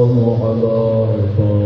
على عباده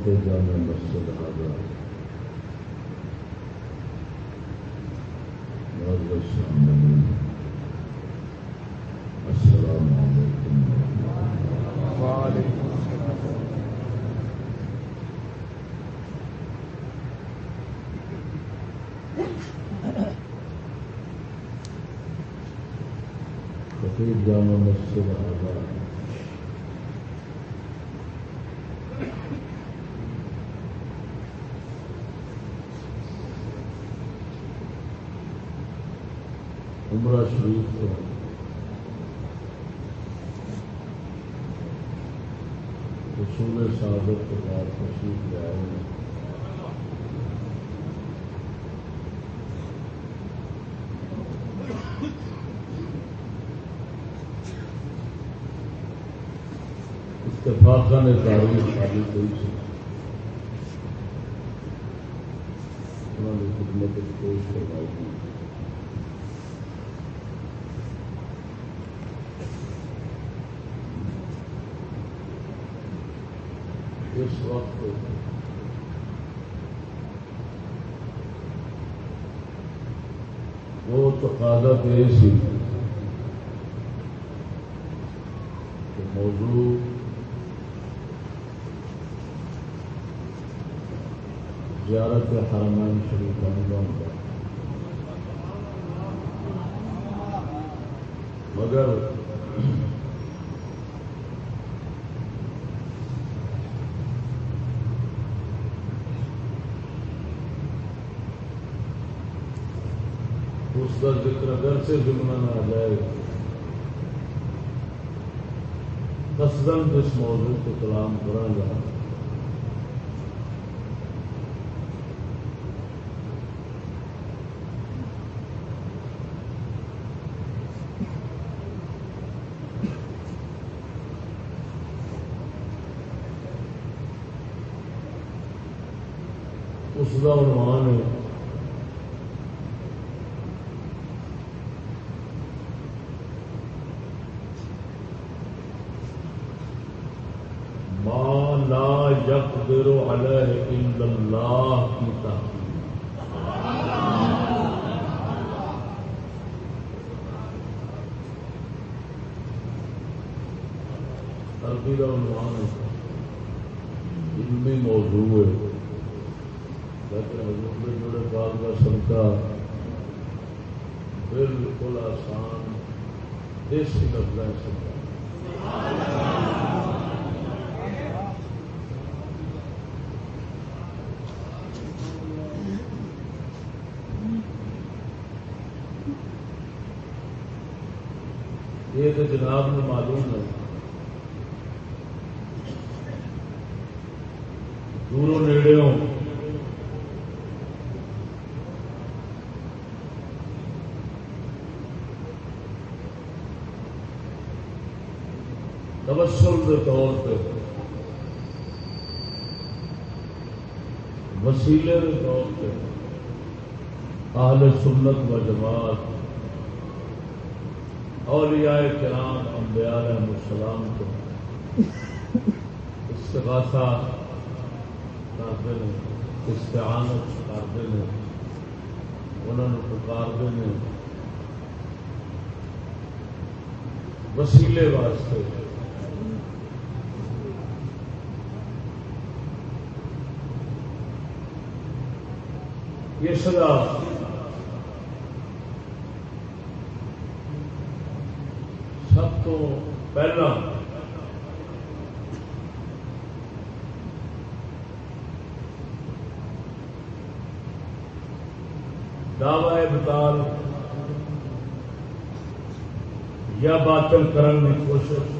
خدمت جانا مقصد آزاد معزز سامعین، السلام علیکم ورحمۃ اللہ خطیب جامع مسجد آزاد عمرہ شریف کو اصول سعادت کے بعد تشریف لے آئے ہیں اتفاقہ نے تاریخ شادی کوئی سی انہوں نے خدمت پیش کروائی تھی۔ اس وقت وہ تقاضا پیش سی موضوع زیارت حرمین شریف کا مگر اس کا ذکر اگر سے جمنا نہ آ جائے قصدن جس موضوع کو کلام کرا جائے۔ یہ سزا سب تو پہلا دعوی ابتال یا باطل کرنے کی کوشش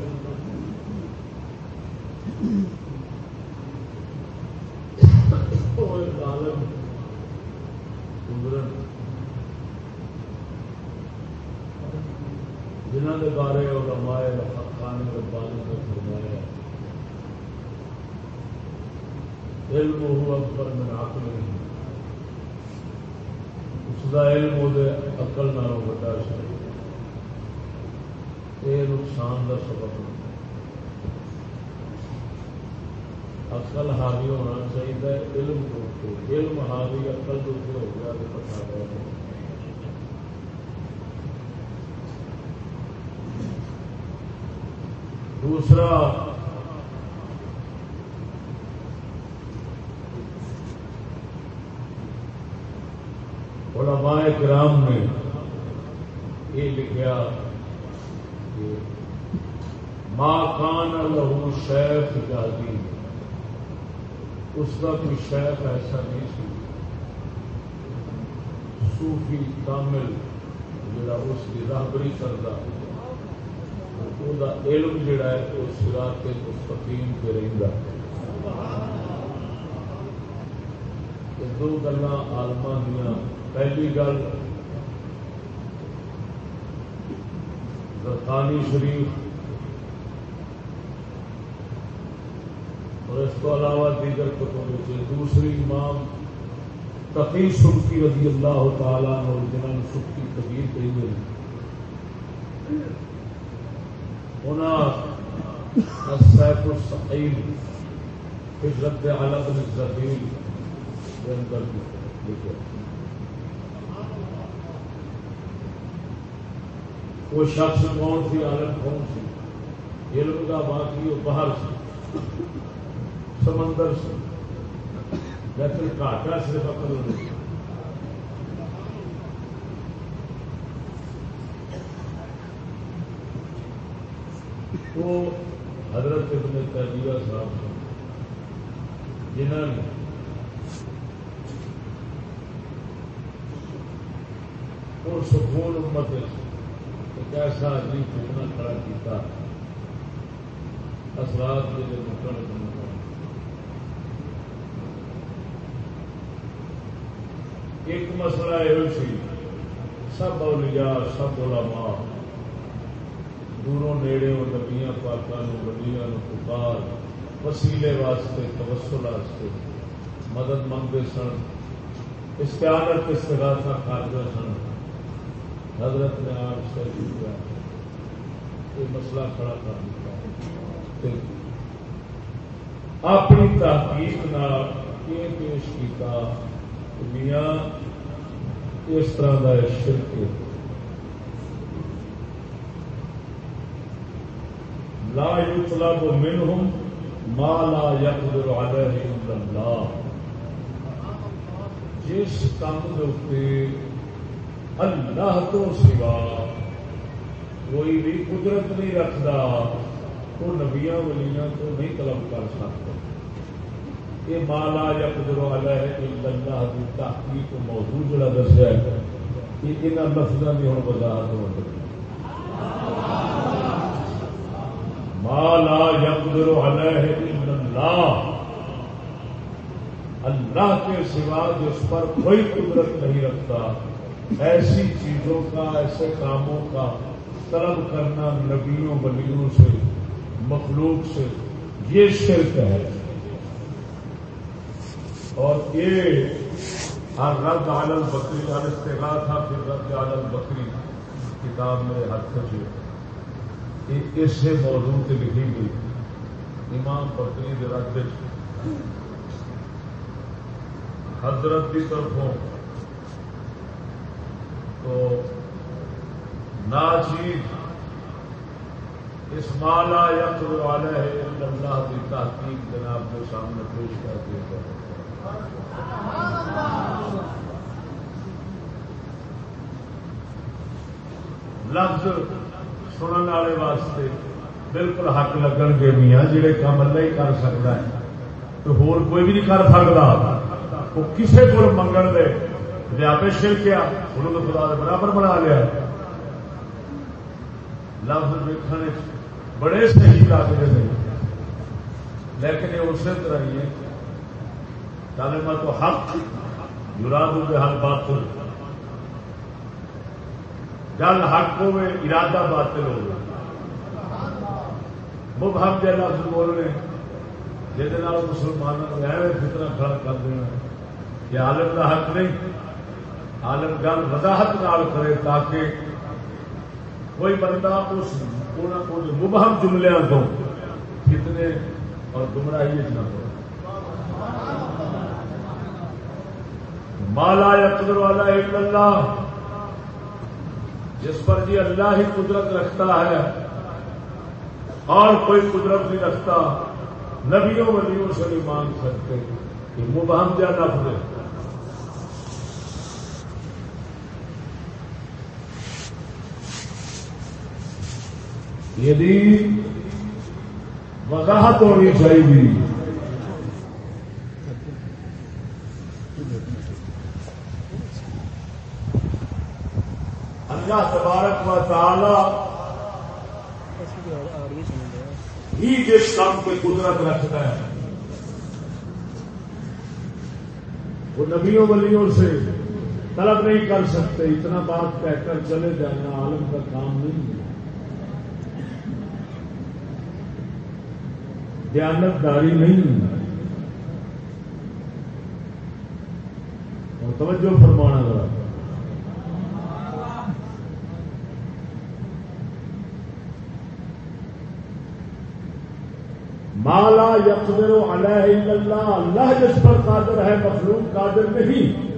جنہ کے بارے علماء حقانی ربانی نے فرمایا علم ہوا اکبر میں عقل نہیں اس کا علم وہ اقل نہ بڑا سی یہ نقصان کا سبب۔ اقل حاوی ہونا چاہیے، علم کو علم حاوی اقل جو ہو گیا تو پتا گیا دوسرا علماء کرام نے یہ لکھا کہ ماں کان لہو شیخ جادی اس کا کوئی شیخ ایسا نہیں سی صوفی کامل جڑا اس کی راہبری کرتا علم جڑا ہے وہ سراط کے مستقیم پہ رہتا دو گلا آلما دیا پہلی گل برطانی شریف اور اس کو علاوہ دیگر کتوں سے دوسری امام تقی سبکی رضی اللہ تعالیٰ اور جنہوں سبکی کبیر کہی گئی السيف الصحيح في الرد على ابن الزبيل وہ شخص کون سی عالم کون سی؟ علم کا باقی وہ باہر سے، سمندر سے۔ لیکن کاٹا صرف اپنے وہ حضرت ابن تیمیہ صاحب جنہوں نے اور سکون امت ایک ایسا عجیب فتنا کھڑا کیتا؟ اثرات کے لیے مکن ایک مسئلہ یہ سی، سب اولیاء، سب علماء، دوروں نیڑے اور نبیاں پاکوں وڈیاں پکار، وسیلے واسطے تبسل واسطے مدد منگتے سن استعارت استغاثہ کھاتے سن۔ حضرت نے آپ سے کیا یہ مسئلہ کھڑا کر دیا۔ اپنی تحقیق یہ پیش کیا میاں اس طرح کا شرک لا يطلب منهم ما لا يقدر عليه الا جس کام کے اللہ تو سوا کوئی بھی قدرت نہیں رکھتا وہ نبیا ولیاں تو نہیں طلب کر سکتا یہ مالا یا قدر والا ہے اللہ کی تحقیق موضوع جڑا دسیا ہے، یہ لفظوں کی ہوں وضاحت ہو مالا یقدر علیہ اللہ۔ اللہ کے سوا جس پر کوئی قدرت نہیں رکھتا۔ ایسی چیزوں کا، ایسے کاموں کا طلب کرنا نبیوں بلیوں سے، مخلوق سے، یہ شرک ہے۔ اور یہ ہر رد عالم بکری استغاثہ تھا پھر رد عالم بکری کتاب میں ہاتھ سے اس موضوع سے لکھی گئی۔ امام پتنی درد حضرت کی طرفوں تو ناچیز اس مالا یا تو والا ہے اللہ کی تحقیق جناب کے سامنے پیش کر دیا لفظ سننے والے واسطے بالکل حق لگن گے میاں جہے کام اللہ ہی کر سکتا ہے، تو ہور کوئی بھی نہیں کر سکتا، وہ کسی کو منگن دے۔ آپ شر کیا، انہوں نے خدا برابر بنا لیا لفظ دیکھنے بڑے صحیح لگتے ہیں۔ لیکن یہ اسی طرح ہی ہے تعلیم تو حق یوراد کے حل بات گل حق ہوے ارادہ باطل ہو مبہم جہ لفظ بولنے جہد مسلمانوں کو ایویں فتنا کھڑا کر دینا کہ عالم کا حق نہیں۔ عالم گل وضاحت نال کرے تاکہ کوئی بندہ اس مبہم جملوں کو فتنے اور گمراہی نہ ہو مالا یقدر والا ایک اللہ، جس پر جی اللہ ہی قدرت رکھتا ہے، اور کوئی قدرت نہیں رکھتا، نبیوں ولیوں سے نہیں مانگ سکتے کہ مبہم جا نفر یدی وضاحت ہونی چاہیے۔ اللہ تبارک و تعالی ہی جس کام پہ قدرت رکھتا ہے، وہ نبیوں، ولیوں سے طلب نہیں کر سکتے۔ اتنا بات کہہ کر چلے جانا، عالم کا کام نہیں ہے۔ دیانت داری نہیں اور توجہ فرمانا ذرا۔ مالا یقر علیہ اللہ اللہ جس پر قادر ہے، مخلوق قادر نہیں۔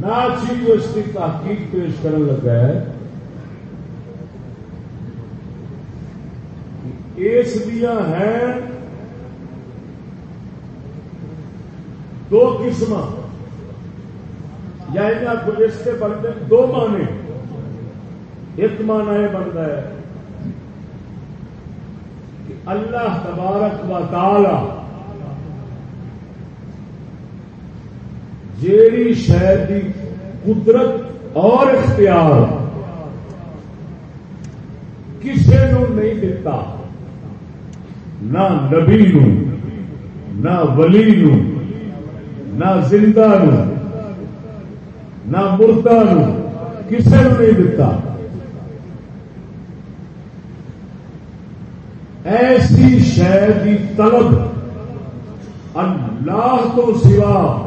نہ چیز اس کی تحقیق پیش کرنے لگا ہے اس دیا ہیں دو قسم یا اس کے بنتے دو مانے ایک مانا یہ بنتا ہے کہ اللہ تبارک و تعالی جیڑی شہر کی قدرت اور اختیار کسی نو نہیں دتا۔ نہ نبی نو، نہ ولی نو، نہ زندہ نو، نہ مردہ نو کسی نے نہیں دتا۔ ایسی شہر کی طلب اللہ تو سوا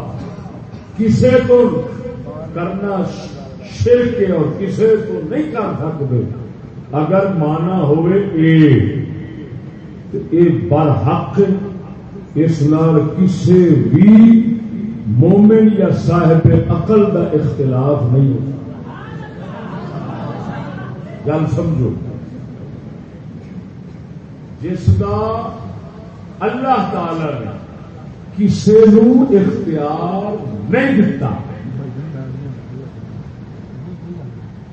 کسی کو کرنا شرک اور کسی کو نہیں کر سکتے۔ اگر مانا ہوئے اے برحق اس نال کسی بھی مومن یا صاحب عقل دا اختلاف نہیں ہوتا۔ گل سمجھو۔ جس کا اللہ تعالی نے کسی نو اختیار نہیں دتا،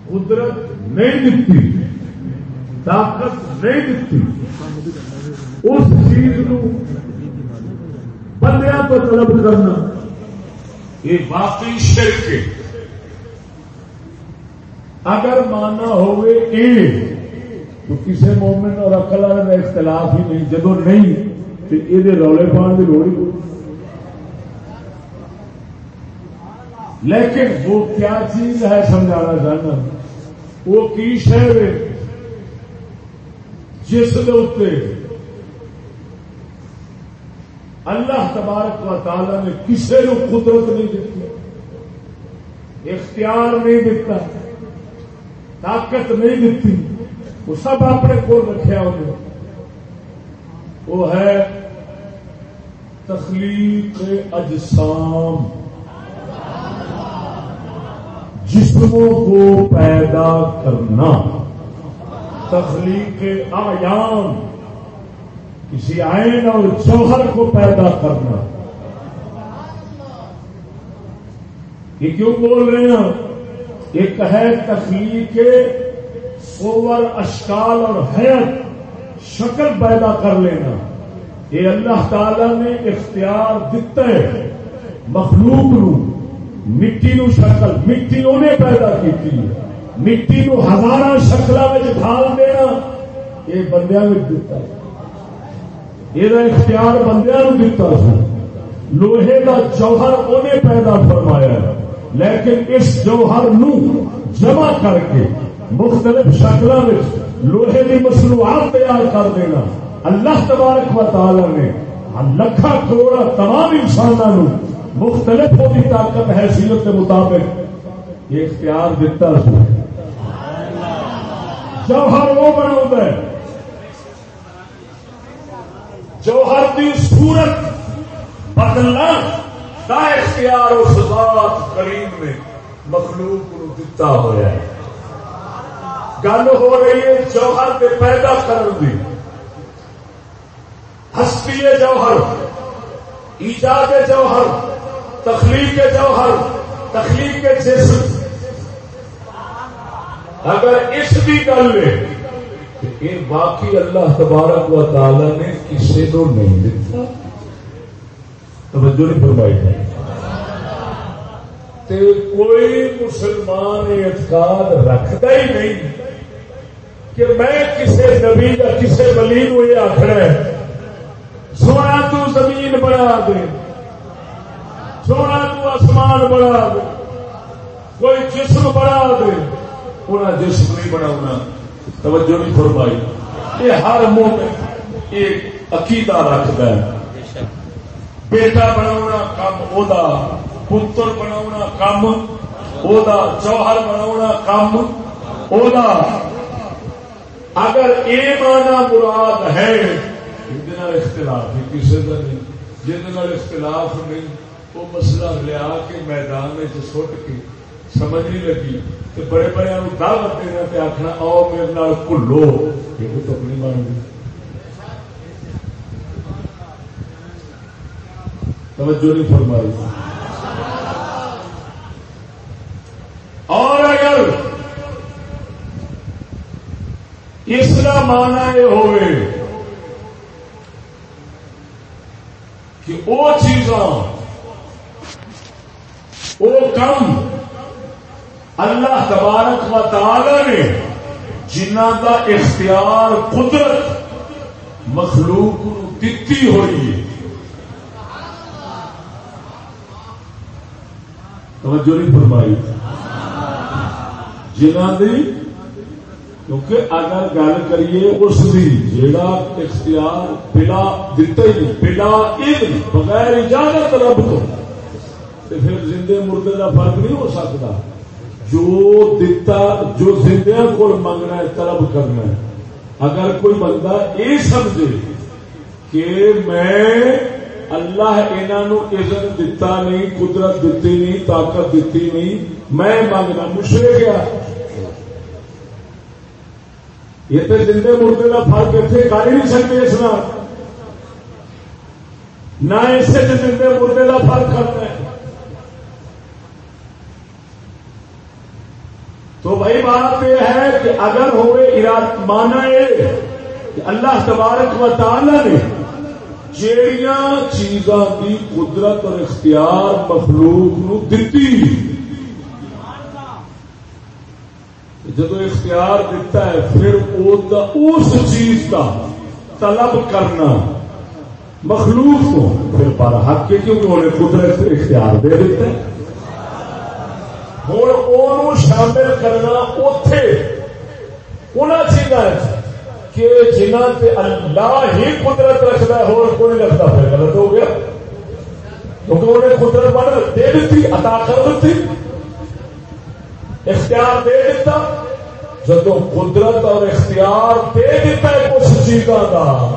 قدرت نہیں دیتی طاقت نہیں دیتی اس چیز بندیا تو طلب کرنا۔ یہ باقی شرک اگر ماننا ہوئے اے تو کسی مومن اور اکل والے کا اختلاف ہی نہیں، جب نہیں، تو یہ رولے پان کی لوڑ ہی لیکن وہ کیا چیز ہے سمجھانا چاہنا؟ وہ کی شہر جس کے اللہ تبارک و تعالی نے کسی کو قدرت نہیں دیتی اختیار نہیں دیتا طاقت نہیں دیتی وہ سب اپنے کو رکھا انہیں وہ ہے تخلیق اجسام۔ جسموں کو پیدا کرنا۔ تخلیق آیان۔ کسی آئین اور جوہر کو پیدا کرنا۔ یہ کیوں بول رہے ہیں ایک ہے تخلیق سوور اشکال اور حیت شکل پیدا کر لینا۔ یہ اللہ تعالی نے اختیار دیتا ہے مخلوق نو، مٹی نو شکل، مٹی انہیں پیدا کی مٹی نو ہزارہ شکل ڈھال دینا، یہ بندیا میں دیتا ہے۔ یہ اختیار بندیا دتا لوہے کا جوہر انہیں پیدا فرمایا لیکن اس جوہر نو جمع کر کے مختلف شکل لوہے کی مصنوعات تیار کر دینا اللہ تبارک و تعالی نے لکھا کروڑا تمام انسانوں مختلف ہوتی طاقت حیثیت کے مطابق یہ اختیار دیتا جوہر وہ بنا ہے جوہر کی صورت بدلنا کا اختیار اس ذات کریم میں مخلوق کو دتا ہوا ہے۔ گل ہو رہی ہے جوہر کے پیدا کرنے دی۔ ہستی جوہر، ایجاد جوہر، تخلیق جوہر، تخلیق جسم۔ اگر اس کی گل ہے یہ باقی اللہ تبارک و تعالی نے کسی کو نہیں دتا۔ توجہ نہیں فرمائی کوئی مسلمان اعتقاد رکھتا ہی نہیں کہ میں کسی نبی یا کسی ولی کو یہ آخر سونا تو زمین بنا دے۔ سونا تو آسمان بنا دے۔ کوئی جسم بنا دے۔ انہیں جسم نہیں بنا توجہ نہیں فرمائی۔ یہ ہر مومن ایک عقیدہ رکھتا ہے۔ بیٹا بنا کم پتر بنا کم چوہر بنا کم اگر یہ مانا مراد ہے اختلاف کسی کا نہیں۔ جن اختلاف نہیں، وہ مسئلہ لیا کے میدان میں سٹ کے سمجھ نہیں لگی تو بڑے بڑے دعوت دینا آخنا آؤ میرے نال کلو یہ تو اپنی بن گئی توجہ نہیں فرمائی اور اگر اس کا مانا یہ ہوئے کہ وہ چیزاں وہ کم اللہ تبارک و تعالی نے جنہ کا اختیار قدرت مخلوق دتی ہوئی ہے۔ توجہ نہیں فرمائی۔ جنہ دی، کیونکہ اگر گل کریے اس کی جیڑا اختیار بلا دتا ہی نہیں، بلا علم، بغیر اجازت رب تو پھر زندے مردے کا فرق نہیں ہو سکتا۔ جو دتا، جو زندیا کو منگنا ہے، طلب کرنا ہے۔ اگر کوئی بندہ یہ سمجھے کہ میں اللہ انہوں عزت دتا نہیں، قدرت دیتی نہیں، طاقت دیتی نہیں، میں مانگنا مشرے گیا یہ تو زندے مردے کا فرق اتنے کر ہی نہیں سکتے اس نہ اسے زندے مردے کا فرق کرنا ہے۔ تو بھائی بات یہ ہے کہ اگر ہوئے اراد مانا یہ کہ اللہ تبارک و تعالی نے جیڑیاں چیزاں کی قدرت اور اختیار مخلوق نو دتی۔ جب اختیار دیتا ہے، پھر اس چیز کا طلب کرنا مخلوق کو، پھر پر حق کے کیونکہ انہیں قدرت اختیار دے دیتے ہوں شامل کرنا اتے ان چیزوں کہ جنہ سے اللہ ہی قدرت رکھتا ہے اور کوئی رکھتا پھر، غلط ہو گیا۔ کیونکہ انہیں قدرت بڑھ دے دیتی عطا کر دیتی اختیار دے دیتا جب قدرت اور اختیار دے دیتا ہے کچھ چیزوں کا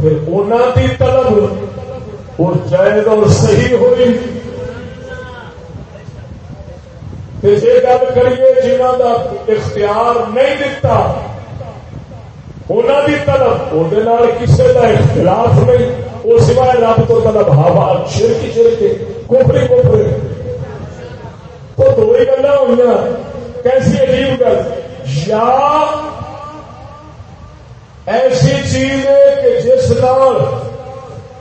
پھر انہوں کی طلب اور جائز اور صحیح ہوئی۔ یہ گل کریے جنہ کا اختیار نہیں دتا انہوں کی طرف وہ کسی کا اختلاف نہیں وہ سوائے رب تو طلب، ہوا شرکی شرکے کوپڑے کوپڑے تو دو ہی گلا ہوئی کیسی عجیب گل۔ یا ایسی چیز ہے کہ جس نال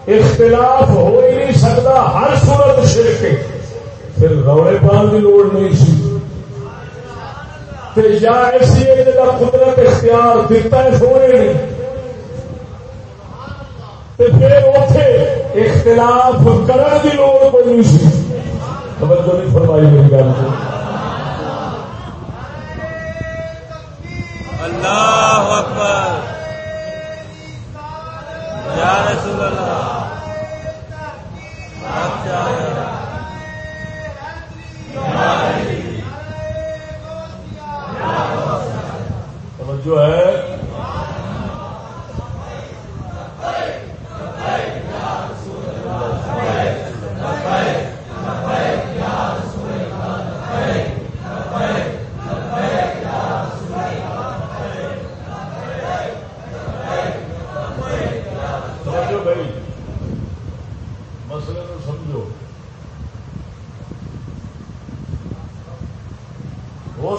اختلاف ہو ہی نہیں سکتا، ہر صورت شرک پھر روڑے پان کی لوڑ نہیں سی۔ یا ایسی جگہ قدرت اختیار دیتا ہے، سونے نے۔ پھر اتے اختلاف کرنے کی لوڑ کوئی نہیں سی۔ توجہ نہیں فرمائی میری گل۔ کو اللہ اکبر۔ یا رسول اللہ۔ جو ہے۔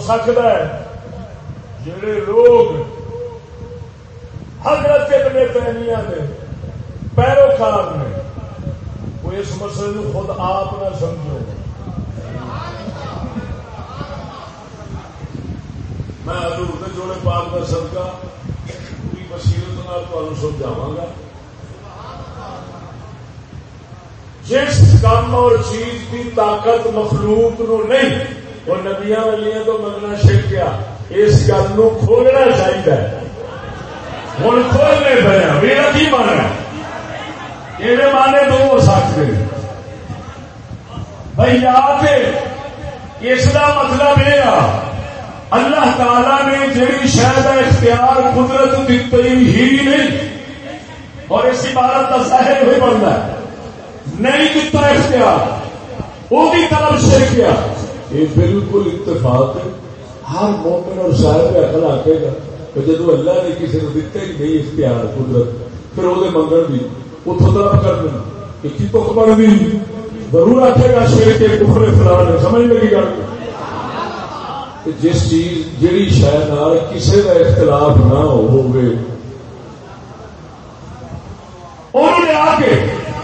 سکتا ہے۔ جڑے لوگ حضرت ابن تیمیہ دے پیروکار نے، وہ اس مسئلے خود آپ نہ سمجھو۔ میں حضور کے جوڑے پاک کا صدقہ پوری بصیرت نال تمہیں سمجھاوا گا۔ جس کام اور چیز کی طاقت مخلوق نو نہیں وہ نبیا والیا تو منگنا شر کیا اس گل نو کھولنا چاہیے ہوں کھولنے پہ ہاں، میرا کی مانا یہ مانے دو ہو سکتے بھائی، آ کے اس کا مطلب یہ اللہ تعالی نے جیڑی شاید اختیار قدرت دیتی ہی نہیں، اور اس عبارت کا ظاہر ہوئی بنتا ہے۔ نہیں دتا اختیار وہ بھی طرف سے کیا یہ بالکل اتفاق ہے۔ ہر مومن اور صاحب اکل آکے گا جب اللہ نے کسی نے دتا ہی نہیں اختیار، قدرت، پھر وہ منگن بھی۔ اتوں طرف کر دینا کہ تک بن گئی ضرور آخے گا شیر کے کفر فلان سمجھ لگی گا جس چیز جیڑی شاید کسی کا اختلاف نہ ہوگی انہوں نے آ کے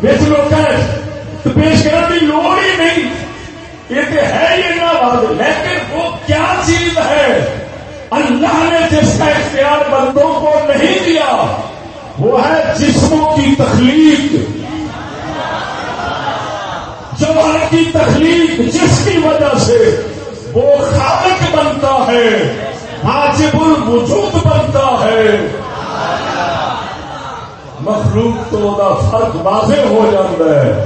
پیش کرنے کی لوڑ ہی نہیں۔ یہ تو ہے ہی بات لیکن وہ کیا چیز ہے؟ اللہ نے جس کا اختیار بندوں کو نہیں دیا، وہ ہے جسموں کی تخلیق۔ جوہر کی تخلیق جس کی وجہ سے وہ خالق بنتا ہے، واجب الوجود بنتا ہے۔ مخلوق تو فرق واضح ہو جاتا ہے۔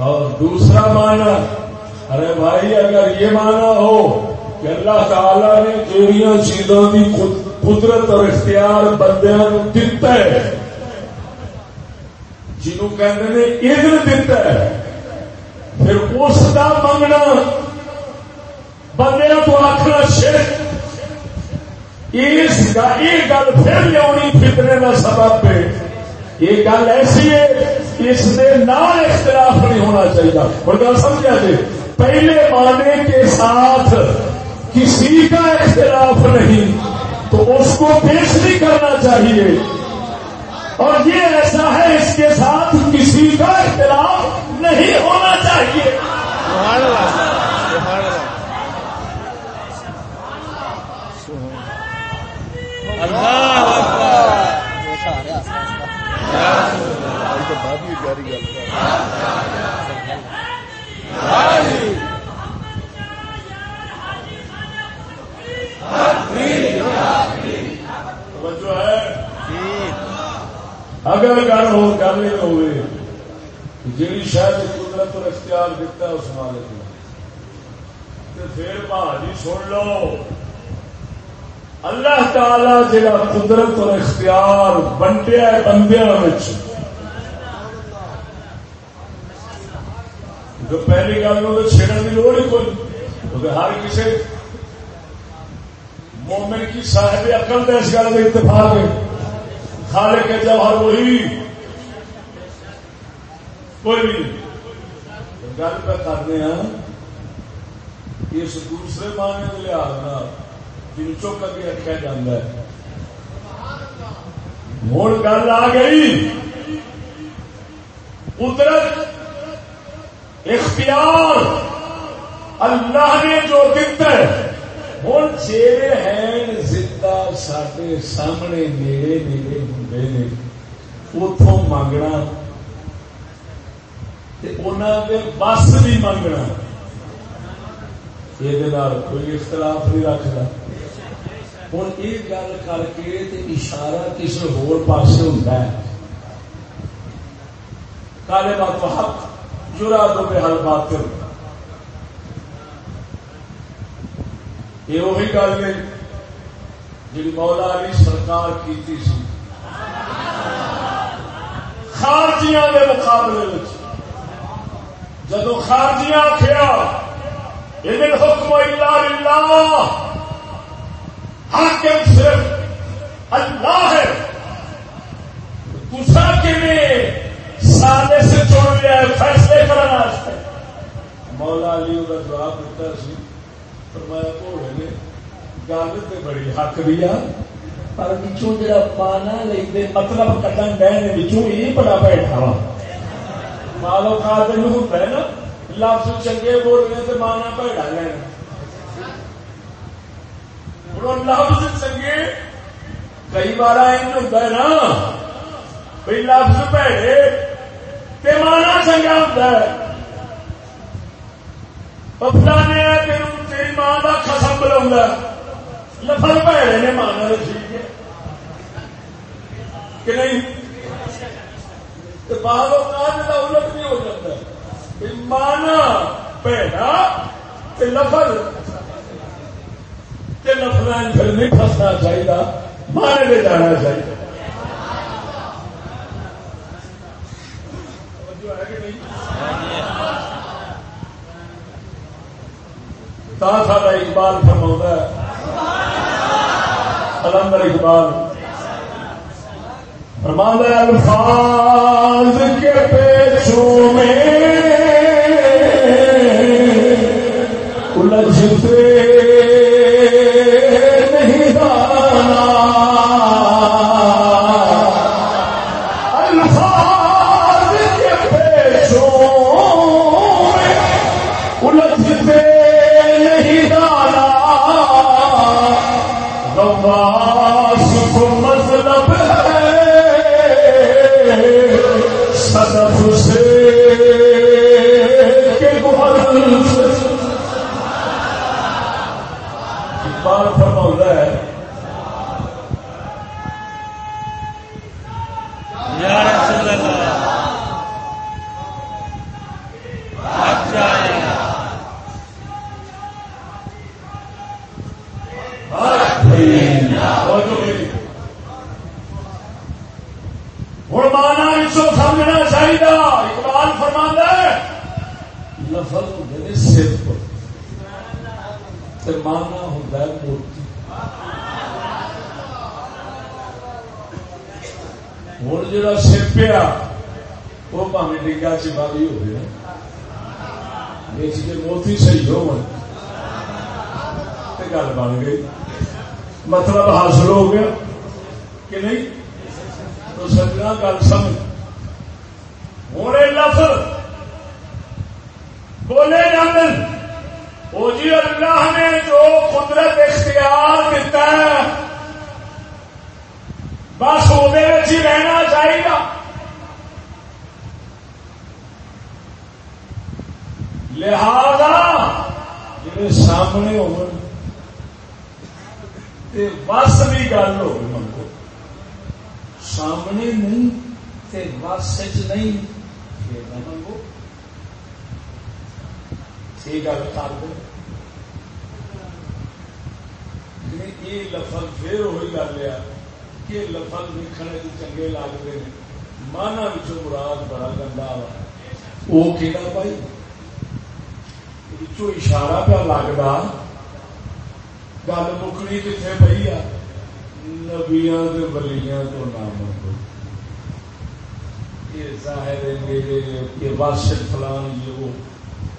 اور دوسرا مانا ارے بھائی، اگر یہ مانا ہو کہ اللہ تعالی نے جہاں چیزوں کی قدرت اور اختیار بندیا دتا ہے، جنہوں کہتے دتا ہے، پھر اس کا منگنا بندے کو آخنا شرک اس یہ گل پھر لیا فکرے کا سبب ہے۔ یہ گل ایسی ہے اس اختلاف نہیں ہونا چاہیے۔ اور گل سمجھا جی؟ پہلے معنی کے ساتھ کسی کا اختلاف نہیں، تو اس کو پیش نہیں کرنا چاہیے۔ اور یہ ایسا ہے، اس کے ساتھ کسی کا اختلاف نہیں ہونا چاہیے۔ تو بعد بھی جاری گل اگر گل ہو، گل یہ ہوئے جی شاید قدرت اور اختیار دیتا ہے اس مالک نے پھر بھاجی سن لو۔ اللہ تعالی جا قدرت اور اختیار بنڈیا بندیا جو پہلی گل تو چھڑن کی لوڑ ہی کوئی کیونکہ ہر کسی مومن کی صاحب عقل کا اس گل میں اتفاق ہے۔ خالق کے جوہر وہی۔ کوئی بھی گل پہ کرتے ہیں اس دوسرے معنی کے لحاظ جن چک کے رکھا جا ہوں گل آ گئی۔ قدرت اختیار اللہ نے جو دیتا ہے۔ ہوں چہرے ہیں زندہ سارے سامنے میرے میرے ہوں نے اتوں منگنا بس بھی منگنا یہ کوئی اختلاف نہیں رکھتا ہوں یہ گل کر کے اشارہ کسی ہوس ہوتا ہے۔ کالے بات حق جرا دو بے حل بات یہ وہی گل ہے جی مولا علی سرکار کی خارجیاں کے مقابلے میں جب خارجیاں آخیا یہ حکم اللہ حاکم صرف اللہ ہے۔ دوسرا کہ سادے سے لیا فیصلے مولا علی کا جواب دیتا سی، فرمایا گھوڑے نے گل تو بڑی حق بھی آ، پر پچھوں جا پانا لے مطلب کٹن ڈے یہ بڑا بیٹھا وا مالو کا دن ہوتا ہے نا، لفظ چنگے بولنے سے مانا بھڑا لینا لفظ چنگے، کئی بار ہوتا ہے نا بھائی لفظ پیڑے پیمانا چنگا ہوتا ہے۔ فلانے تیری ماں کا خسم بلا لفظ پیڑے نے مانا تو ٹھیک ہے۔ کہ نہیں؟ بعض اوقات کا الٹ بھی ہو جاتا ہے۔ مانا پیڑا لفظ۔ لفظ پھر نہیں پھنسنا چاہیے مانے لے جانا چاہیے تا سارا اقبال فرما ہے۔ کلندر اقبال۔ فرما الفاظ کے پیچوں میں الجھتے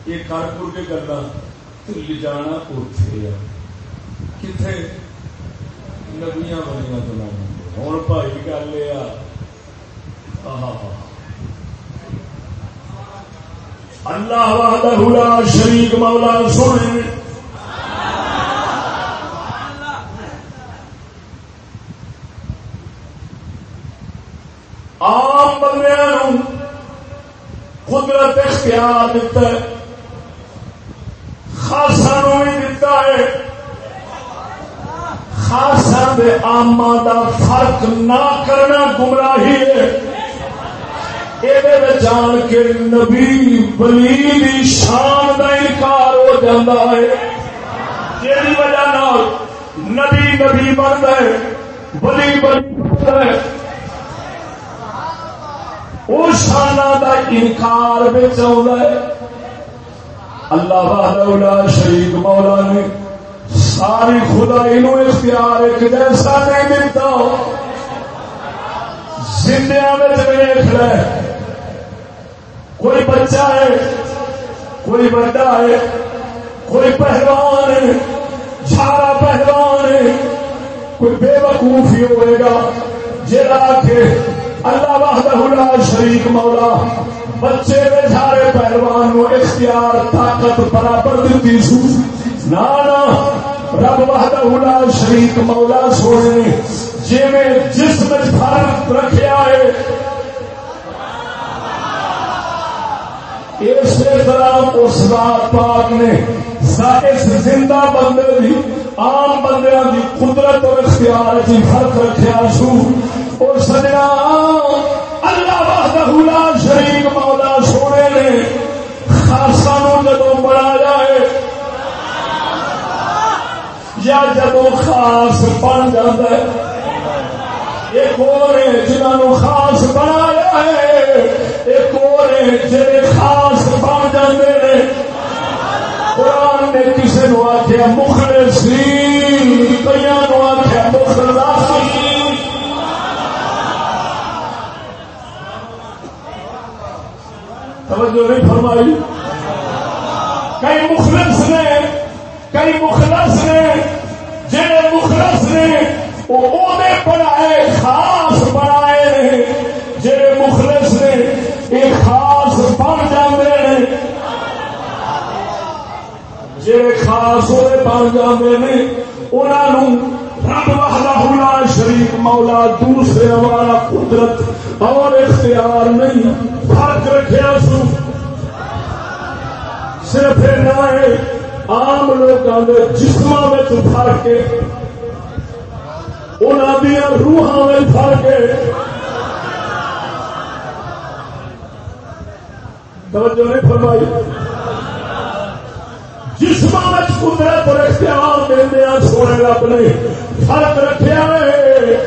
یہ کارپور کے کرنا تو لے جانا اتنے کتنے نویاں بنیا تو بنانا ہوں بھائی کر لیا اللہ وحدہ لا شریک مولا سونے۔ آپ بندے قدرت اختیار دیتا ہے۔ آما دا فرق نہ کرنا گمراہی ہے۔ جان کے نبی بلی شان کا انکار ہو جاتا ہے۔ جی وجہ نال نبی نبی بنتا ہے بلی بلی اس شان کا انکار بچ آ اللہ بہادر شریف مولا نے ساری خدائی نو اختیار ایک جیسا نہیں ملتا زندیاں ویخ لے۔ کوئی بچہ ہے، کوئی بڑا ہے، کوئی پہلوان ہے سارا پہلوان ہے، کوئی بے وقوف ہی ہوئے گا۔ جا کے اللہ وحدہ شریف مولا۔ بچے میں سارے پہلوان نو اختیار، طاقت برابر دیتی سو۔ نہ رب وحدہ شریف مولا سونے جی میں جسم فرق رکھا ہے۔ اسی طرح اس رات پاک نے اس زندہ بندے بھی عام بندے کی قدرت اور اختیار کی فرق رکھا سو۔ اور سجنا، اللہ وحدہ شریف مولا سونے نے خاصا جدو بنایا ہے یا جدو خاص بن جاتا ہے۔ ایک اور جنہوں خاص بنایا ہے ایک اور جی خاص بن جاتے ہیں۔ قرآن نے کسی نو آخیا مخل سی کئی نو آخیا مخل توجہ نہیں فرمائی۔ کئی مخلص نے، کئی مخلص نے نے وہ بنائے خاص بنائے جہے مخلص نے یہ خاص بن جاتے ہیں۔ جہے خاص ہوئے بن جاتے ہیں انہوں رب وحدہ لا شریف مولا دوسرے ہمارا قدرت اور اختیار نہیں۔ فرق رکھا سو صرف نہ عام لوگوں کے جسم میں فرق انہوں دیا روحان میں فرق توجہ نہیں فرمائی۔ جسم قدرت اور اختیار دیا سونے رب نے فرق رکھا ہے۔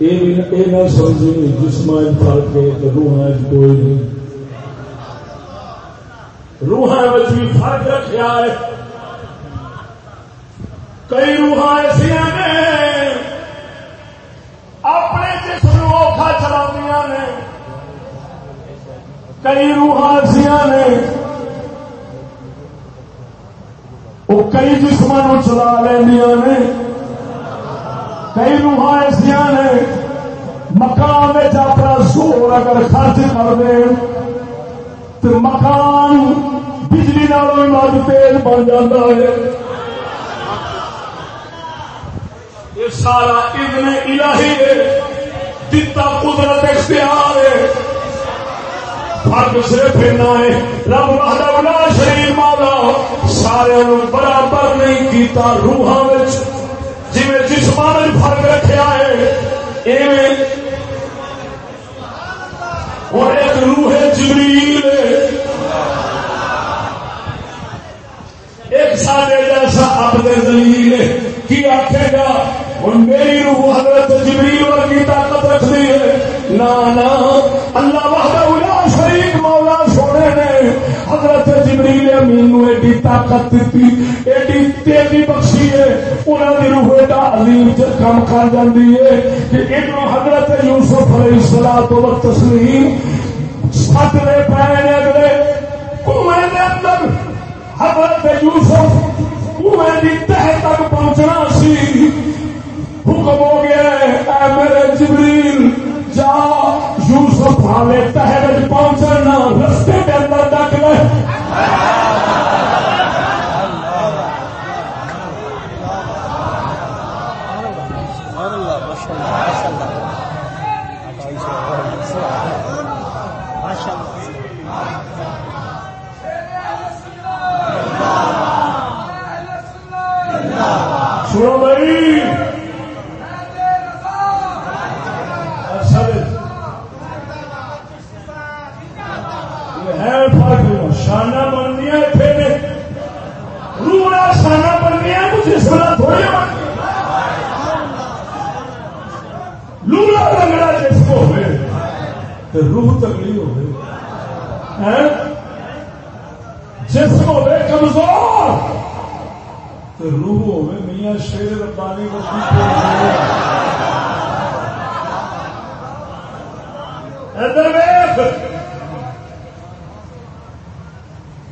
یہ نہ سمجھی جسم فرق ہے تو روح کوئی نہیں۔ روحان بھی فرق رکھا ہے۔ کئی روح ایسا نے اپنے جسم اوکھا چلا نے۔ کئی روح ایسا نے وہ کئی جسم چلا لیا نے۔ کئی روح ایسا نے مکان اپنا سور اگر خرچ کر دیں تو مکان بجلی نالوں تیز بن جاتا ہے۔ یہ سارا ادن الہی ہے، دتا قدرت اختیار ہے۔ فرق صرف ہے رب وحدہ شریر مالا سارے برابر نہیں کیتا روحاں جی جسم فرق رکھا ہے اور ایک روح جبریل ایک سارے جیسا اپنے دلیل کی آخے گا؟ ہوں میری روح حضرت جبریل ورگی طاقت رکھتی ہے۔ نہ اللہ وحدہ الا شریف مولا سونے نے حضرت جبریل امین نو ایڈی طاقت دیتی ایڈی تیزی بخشی ہے۔ انہوں نے روح ایڈا عظیم چ کام کر جاتی ہے کہ ایک حضرت یوسف علیہ السلام تو تسلیم سٹ لے پائے اگلے۔ کنویں کے اندر حضرت یوسف کنویں کی تہ تک پہنچنا سی۔ حکم ہو گیا اے میرے جبریل، جا، یوسف حالے تہر پہنچنا رستے کے اندر ڈک لے۔ سنو بھائی شانہ بننی اتنے روح شانہ بننی جس طرح تھوڑی لولا لنگڑا جس کو ہوئے تو روح تگڑی ہوئے جسم ہوئے کمزور تو روح ہوئے میاں شیر ربانی وقت ادھر ویخ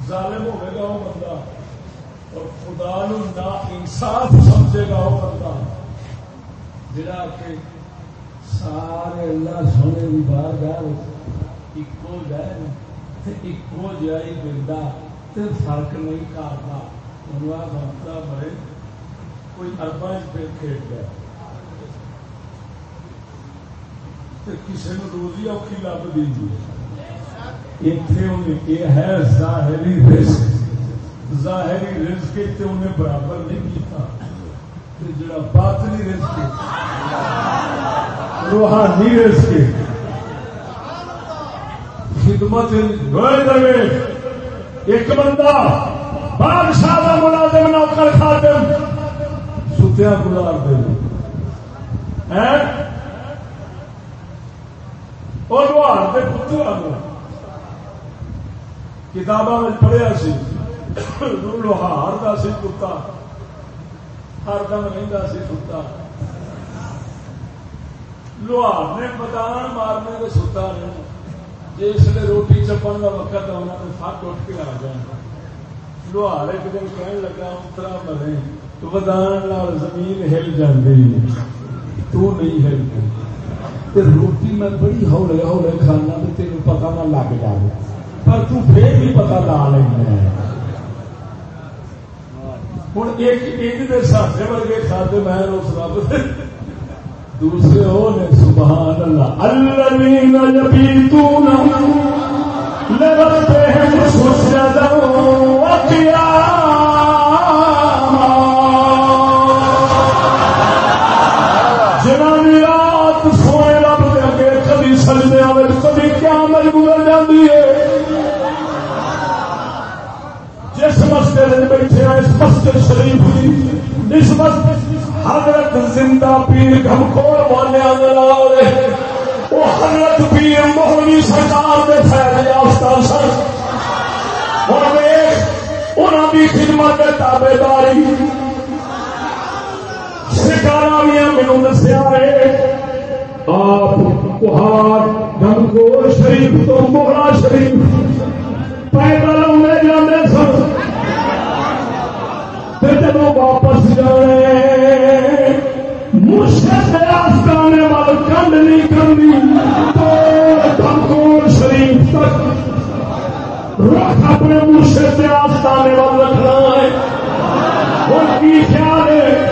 ظالم ہوئے گا وہ بندہ اور خدا نو نا انصاف سمجھے گا وہ بندہ۔ جڑا کہ سارے اللہ سونے کی بار گاہ ایکو جائے ایکو جائی بندہ تے فرق نہیں کرتا۔ ہفتہ مرے کوئی اربا پھر کھیل گیا کسی نے روزی اوکھی لب دی اتنے ہے ظاہری رزق۔ ظاہری رزق انہیں برابر نہیں کیتا۔ جڑا باطنی رزق روحانی رزق خدمت ایک بندہ بادشاہ کا ملازم نوکر خادم، ستیا گزار دے۔ اور لوہار کے پتر کتابوں پڑھیا سی۔ لوہار کا سی کتا ہر دم رہتا سی کتا لوہار نے بدان مارنے کے ستا نہیں جس نے روٹی چپن کا وقت انہوں نے فٹ اٹھ کے آ جانا لوہار ایک دن کہنے لگا اترا مرے تو ودان زمین ہل جاتی تو نہیں ہلتی روٹی میں بڑی ہولے ہولے کھانا تو تین پتا نہ لگ جائے پر تو پھر بھی پتا لا لینا ہوں ایک ایک ورگے کھاتے میں اس رب دوسرے وہ نے سبحان اللہ۔ الذين لربهم سجدا مسجد شریف کی اس مسجد حضرت زندہ پیر گھمکور والے وہ حضرت پیر موہنی سرکار کے فیض یافتہ سن۔ انہوں کی خدمت تابے داری سکارا بھی میرے دسیا ہے، آپ کہار گھمکور شریف تو موہرا شریف پیدل ہونے جانے سن۔ جب واپس جانے مرشد آستانے وال کنڈ نہیں کرنی، تو شریف تک رکھ اپنے مرشد آستانے وال رکھنا ہے۔ ان کی خیال ہے؟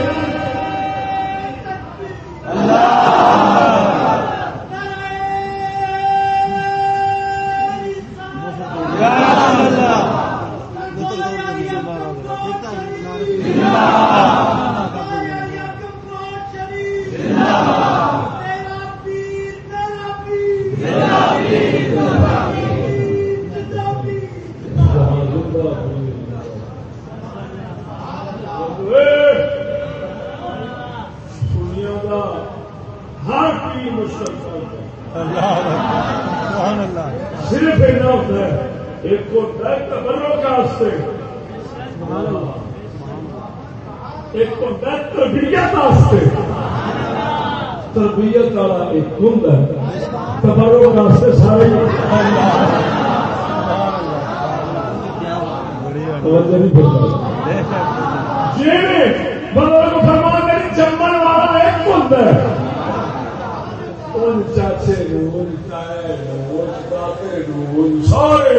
تربیت والا ایک کند ہے۔ تبرو واسطے سارے بزرگ چمن والا ایک کند ہے۔ چاچے سارے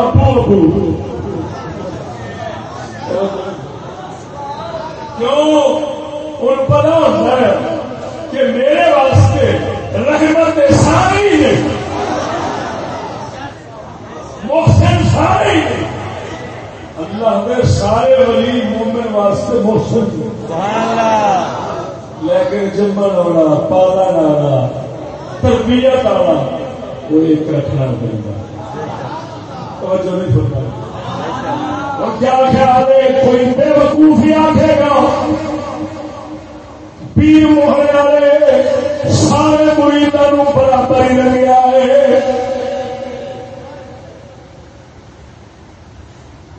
ابو ابو کیوں ان پتا ہے کہ میرے واسطے رحمت ساری ہے محسن ساری ہے اللہ نے سارے ولی مومن واسطے محسن لیکن جمن والا پالا والا تربیت والا وہ ایک رکھنا پڑتا توجہ نہیں سنتا اور کیا خیال ہے کوئی بے وقوفی آخے گا؟ پیر موہر والے، سارے مریدوں برابر ہی لگیا ہے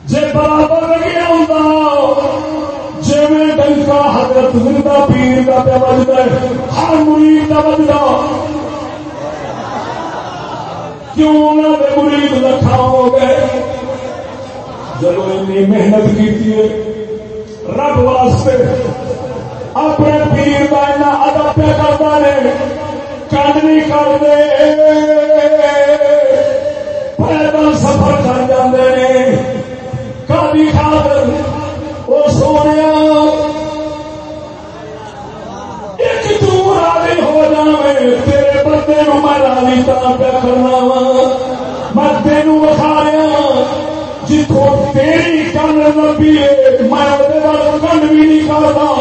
جی برابر لگیا ہوں جی میں ڈنکا حضرت زندہ پیر کا پہ بجتا ہے، ہر مرید کا بجتا کیوں انہوں مرید لکھا ہو گئے جب انی محنت کی رب واسطے اپنے پیر کا ایسا ادب پہ کرتا ہے کد نہیں کرتے۔ پیدل سفر کر جاتے ہیں کبھی خاطر وہ سونے بیان پہ کرنا وا میں تینوں وکھا رہا جتوں تیری کن لمبی ہے میں کن بھی نہیں کرتا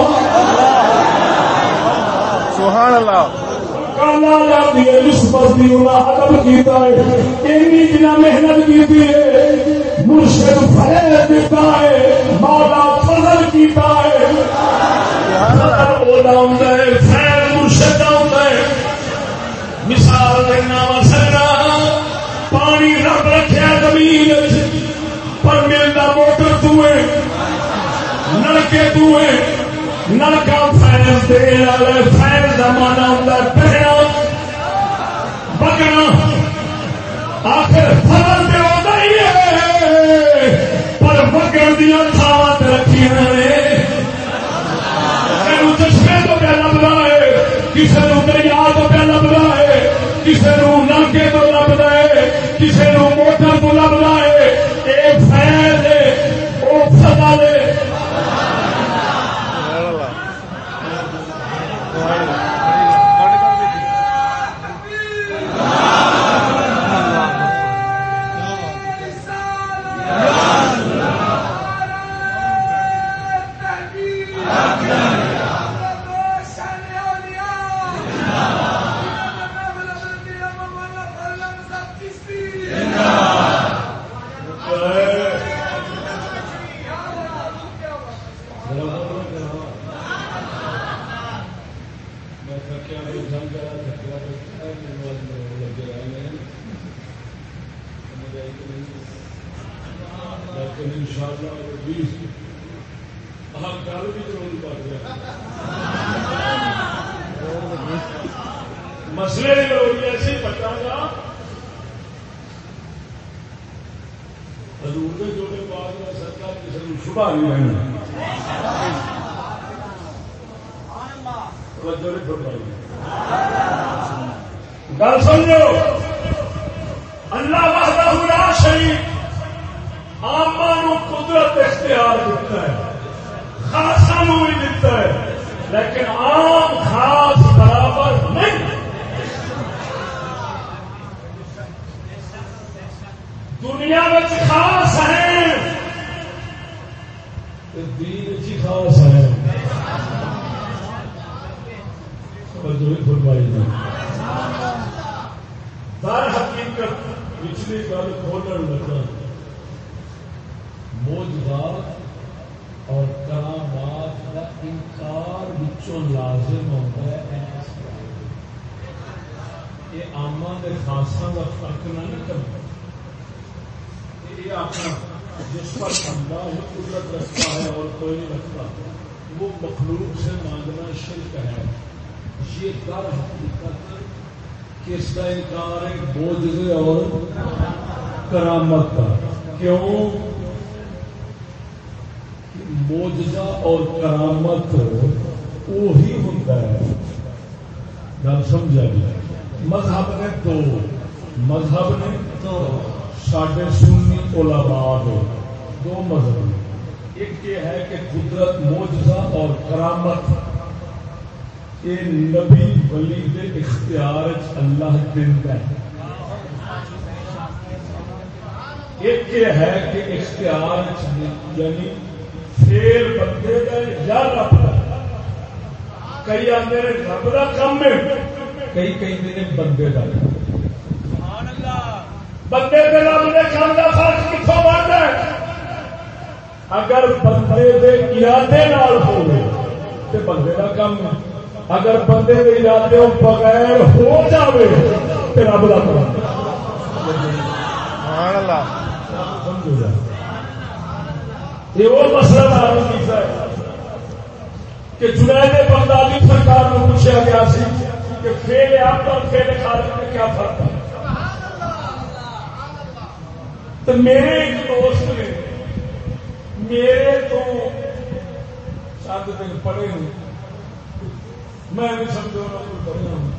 سبحان اللہ۔ جاتی ہے نسبت ادب کیتا ہے اینی جنا محنت کی ہے مرشد فیض دیتا ہے مولا فضل کیتا ہے دینا سکنا پانی رب رکھا زمین پر ملتا موٹر توے نلکے توے نلکا فیض دے والے فیض کا مانا ہوتا پہنا بگنا آخر فضل تو ہوتا ہی ہے پر بگن دیا تھاوت رکھی نے نو نلکے تو لبنا ہے کسی نو موٹر تو لبنا ہے یہ فیض ہے وہ فضل ہے مسئلے کی لوگ ایسی پٹا گا حضور کے جوڑے پاس کا سرکار کسی کو شبہ نہیں رہنا توجہ نہیں فرمائی گل سمجھو اللہ وحدہ لا شریف آما نو قدرت اختیار دیتا ہے۔ خاصا بھی دیتا ہے۔ لیکن عام خاص برابر نہیں۔ دنیا میں خاص ہے دین چی خاص ہے در حقیقت پچھلی گل کھولن لگا۔ موجودات اور کرامات کا انکار بچوں لازم ہوتا ہے یہ آما کے خاصا کا فرق نہ نہیں کرتا یہ اپنا جس پر بندہ ہی قدرت رکھتا ہے اور کوئی نہیں رکھتا، وہ مخلوق سے مانگنا شرک ہے۔ یہ در حقیقت کس کا انکار ہے؟ بوجھ اور کرامت کا۔ کیوں؟ موجزہ اور کرامت وہی ہوتا ہے۔ گل سمجھا گیا مذہب نے دو۔ مذہب نے سڈے سنی علماء دو۔ دو مذہب ایک یہ ہے کہ قدرت موجزہ اور کرامت۔ یہ نبی ولی کے اختیار اللہ دینا ہے۔ ایک یہ ہے کہ اختیار یعنی پھر بندے کا یا رب کئی آتے ہیں رب کا کم ہے، کئی کئی کہیں بندے کا بندے کے رب کے کام کا فرق کتوں بنتا ہے؟ اگر بندے کے ارادے نال ہو تو بندے کا کام ہے۔ اگر بندے کے ارادے بغیر ہو جائے تو رب کا کام یہ وہ مسئلہ معلوم کیا ہے کہ جنید بغدادی سرکار کو پوچھا گیا سی کہ فیل آپ اور فیل خالق میں کیا فرق ہے؟ تو میرے ایک دوست نے میرے تو چند دن پڑھے ہوں میں نہیں سمجھا انہوں کو پڑھا ہوں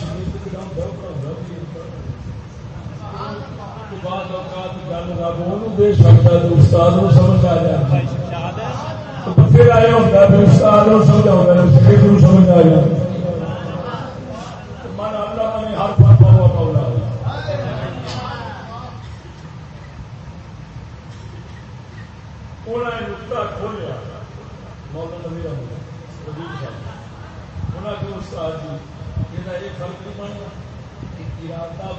شریف کے نام بہت بڑا استاد جی یہ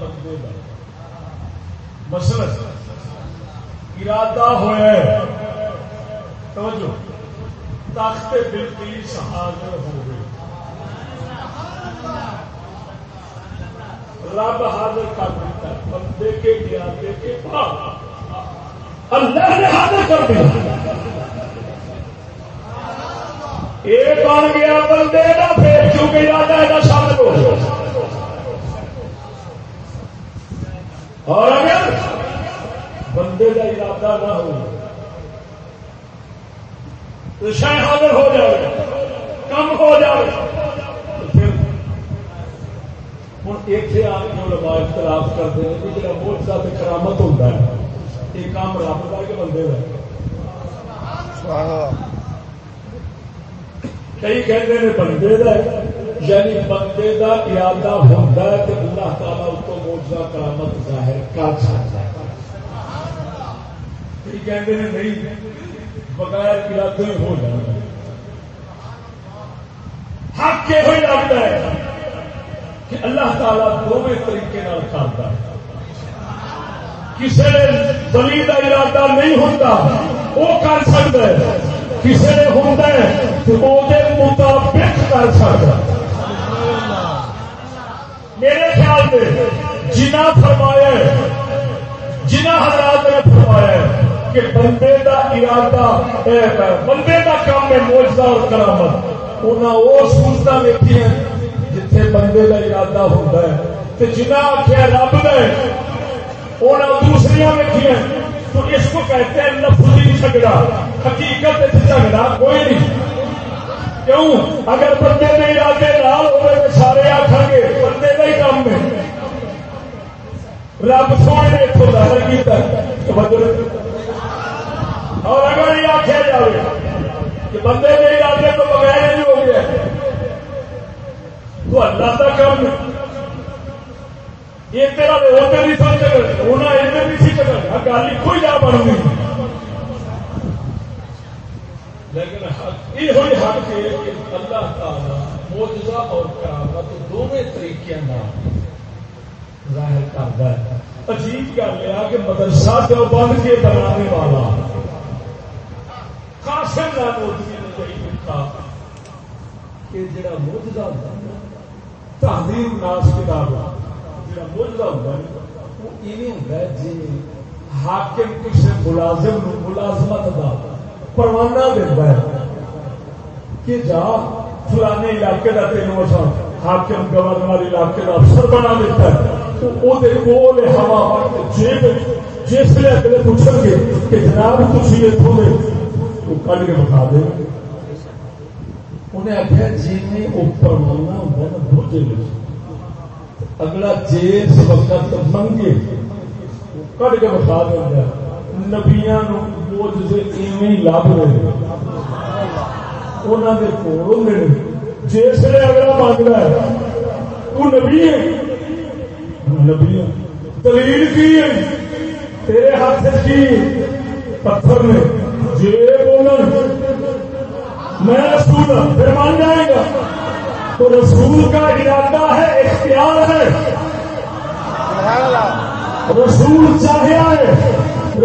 بندے مسلک ارادہ ہوا توجہ، تخت بلقیس حاضر ہو گئے۔ رب حاضر کر دیتا ہے، بندے کے ارادے کے بعد۔ اللہ نے حاضر کر دیا۔ یہ بن گیا بندے کا پھر کیونکہ ارادہ ہے شامل ہو۔ اور اگر بندے کا ارادہ نہ ہو۔ شاید حاضر ہو جائے کم ہو جائے۔ ہوں اتنے آ کے جو لگا اختلاف کرتے ہیں کہ جا موجا سے کرامت ہوتا ہے یہ کام رب کا کہ بندے کا کئی کہتے ہیں بندے کا یعنی بندے کا ارادہ ہوتا ہے کہ اللہ تعالیٰ اس کو موجا کرامت ظاہر کر سکتا ہے۔ کہتے ہیں نہیں بغیر ارادے ہو جانا۔ حق یہ ہوئی لگتا ہے کہ اللہ تعالیٰ دونوں طریقے کرتا ہے۔ کسی نے دلی کا ارادہ نہیں ہوتا، وہ کر سکتا ہے۔ کسی نے ہوتا ہے تو وہ مطابق کر سکتا میرے خیال میں جنا فرمایا جنا حضرات نے فرمایا کہ بندے کا ارادہ بندے کا کام ہے موجودہ اور کرامت۔ انہیں وہ سہولت دیکھی ہیں جتھے بندے کا ارادہ ہوتا ہے۔ تو جنہ آخیا رب دے دوسری ویکیا تو اس کو کہتے ہیں لفظی جھگڑا۔ حقیقت جھگڑا کوئی نہیں۔ کیوں؟ اگر بندے کے ارادے لال ہوئے تو سارے آخر گے، بندے کا ہی کام ہے۔ رب سونے نے اتو ظاہر کیا اور اگر یہ آخیا جائے کہ بندے کے ارادے تو بغیر نہیں ہو گیا۔ تو اللہ کا کام یہ تیرا ادھر نہیں سمجھ کر انہیں ادھر نہیں سی کر گل کوئی جا بن گئی۔ لیکن یہ ہوئی حق ہے کہ اللہ تعالی موجودہ اور کرامت دونوں طریقے ظاہر کرتا ہے۔ عجیب کر لیا کہ مدرسہ جو بند کے بنانے والا۔ قاسم ناموتی نے یہی لکھا کہ جڑا موجودہ ہوتا ہے تحریر ناس کتاب جا موجودہ ہوتا ہے، وہ ایویں ہوتا ہے جی حاکم کسی ملازم ملازمت دا پروانہ دیتا ہے۔ کہ جا فلانے علاقے کا تین اصا حاکم گورنر علاقے کا افسر بنا دیتا ہے، تو وہ کول ہوا وقت جیب جس لیے اگلے پوچھیں گے کہ جناب تھی اتوں کے وہ کٹ کے بتا دیں انہیں آخیا جی میں اوپر ملنا ہوتا ہے نا دوجے اگلا جیس وقت منگے کٹ کے بتا دیا نبیا بوجھ ایویں لب رہے انہوں نے کول جس نے اگلا مانگتا ہے۔ وہ نبی نبی دلیل کی ہے تیرے ہاتھ کی پتھر نے۔ جی میں رسول پھر مان جائے گا تو رسول کا ارادہ ہے، اختیار ہے۔ رسول چاہے آئے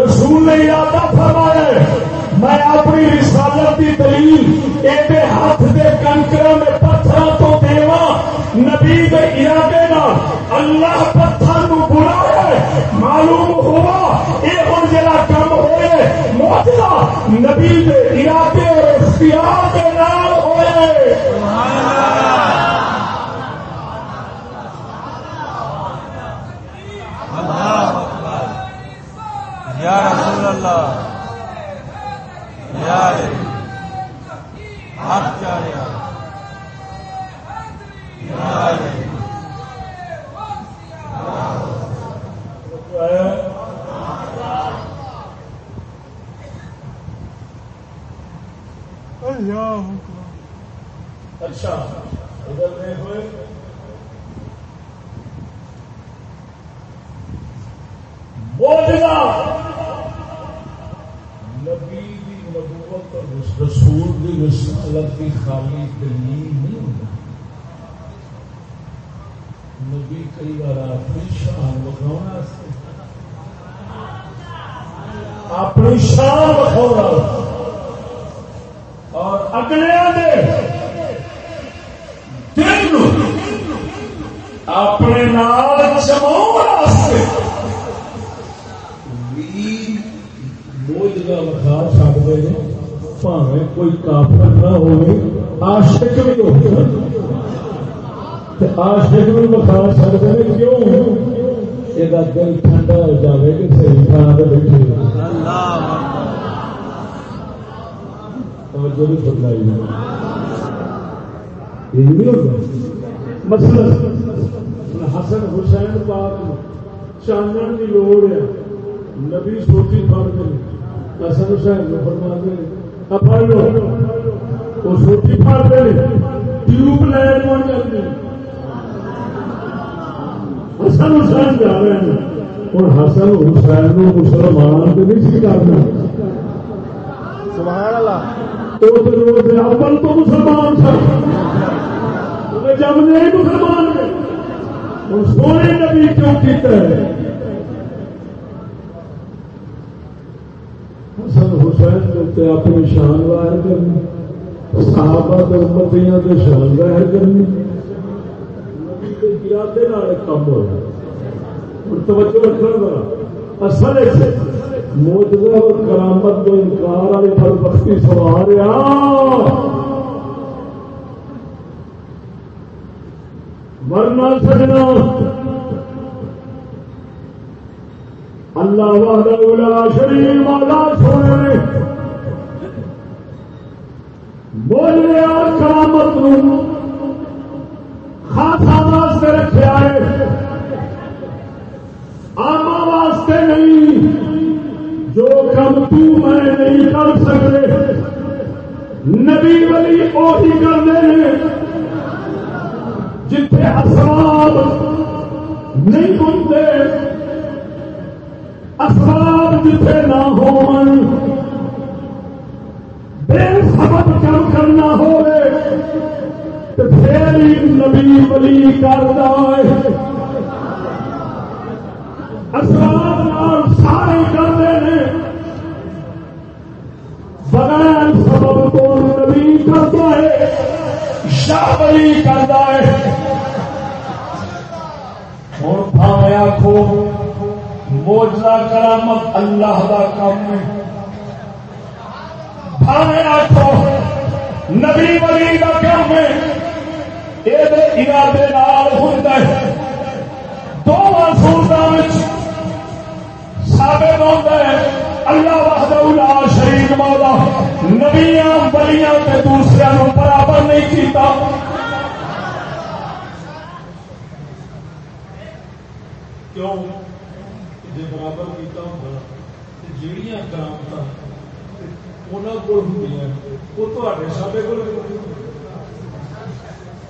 رسول نے ارادہ فرمایا ہے میں اپنی رسالت کی دلیل ایک ہاتھ کے کنکر میں پتھر تو دیوا، نبی کے ارادے نال، اللہ پتھر معلوم ہوا یہ ہوں جا کم ہوئے موجودہ نبی کے ارادے اور اختیار کے نام ہوئے۔ یا رسول اللہ، یا اچھا ادھر نہیں ہوئے موجودہ نبی کی نبوت اور رسول کی رسالت کی خالی دلیل نہیں ہوتا نبی کئی بار اپنی شان بکھاؤ اپنی شان بکھاؤ اور اگلے دل اپنے نال چماؤ کوئی کافر نہ ہوئے، عاشق بھی ہو عاشق بھی بخار چڑ کیوں؟ یہ دل ٹھنڈا ہو جائے کہ صحیح تھان سے بیٹھے توجہ نہیں بدلائی یہ نہیں ہوتا حسن حسین پاک چانن کی لوڑ ہے نبی سوچی پڑ حسن حسین کو فرما دے پڑھ لو وہ سوچی پڑ ٹیوب لائن بن جاتی حسن حسین جا رہے ہیں۔ اور حسن حسین مسلمان تو نہیں سی کرنا۔ سبحان اللہ۔ تو روز اول تو مسلمان تھا۔ جب نہیں مسلمان اور سونے نبی کیوں کیتا ہے حسن حسین کے اپنی شان ظاہر کرنی۔ صحابہ امتیاں شان ظاہر کرنی۔ ارادے کام ہو رہا اور توجہ رکھنا ذرا۔ اصل موجودہ اور کرامت کو انکار والی پر بختی سوار ورنہ سجنا۔ اللہ وحدہ شریف مولا سونے نے۔ بولیا کرامت خاصا واسطے رکھا ہے آما واسطے نہیں۔ جو کم تو میں نہیں کر سکتے۔ نبی ولی وہی کرتے ہیں۔ جتھے اسباب نہیں ہوتے اسباب جتھے نہ ہون۔ بے سبب کم کرنا ہوئے تو پھر نبی ولی کرتا ہے۔ اسباب نال سارے کرتے ہیں۔ بغیر سبب کو نبی کرتا ہے، شاہ ولی کرتا ہے۔ اور بھاوے آخو موجزہ کرامت اللہ دا کام ہے۔ بھاوے آخو نبی ولی دا کام ہے۔ یہ ارادے ہوتا ہے۔ ثابت ہوتا ہے، اللہ وحدہ لا شریک مولا۔ نبیاں بلیاں تے دوسرے نو برابر نہیں کیتا۔ کیوں؟ برابر کیتا جہیا کرامت وہ تے سابے کو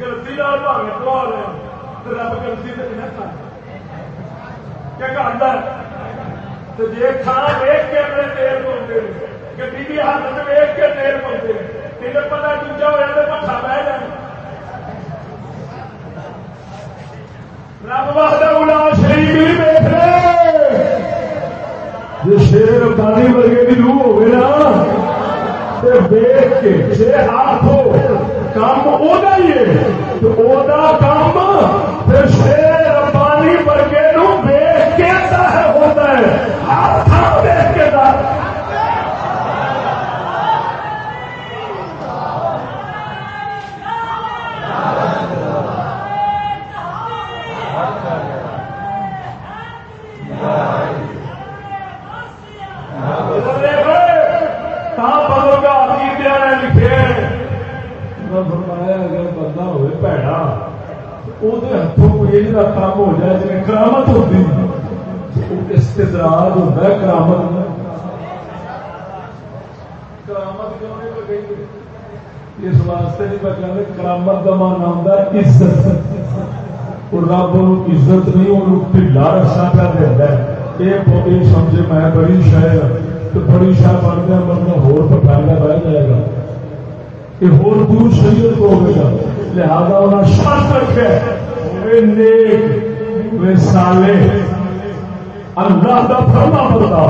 گلتی تو نہیں کیا جی کھانا ویک کے اپنے تیل پاؤں گی کی حالت ویک کے تیل پاؤں تین پتا دوجا ہوا تو پٹھا بہ جائے رب واہدہ الا شریف بھی ویک رہے جی شیر پانی ورگے کی روح ہوگی نا ویک کے جی ہاتھ ہو کام وہ ہی ہے۔ تو وہ کام پھر شیر پانی ورگے نو ویک کے ہوتا ہے۔ ہر تھان ویک کے ظاہر ادھر دیکھو میں فرمایا اگر بندہ ہوئے پیڑا وہ ہاتھوں پیج کا کام ہو جائے جی کرامت ہوتی استدراج ہوتا ہے کرامت کرامت کیوں نہیں لگی اس واسطے نہیں میں کہ کرامت کا مان آتا عزت رب عزت نہیں وہ ڈھلا رسا پہ دینا یہ سمجھے میں بڑی شہ تو بڑی شاہ بن گیا بندہ ہور پٹایا بہ جائے گا یہ ہور دور شریعت کو ہوگا لہذا انہیں شرط رکھے نیک سالے اللہ کا فرما بتا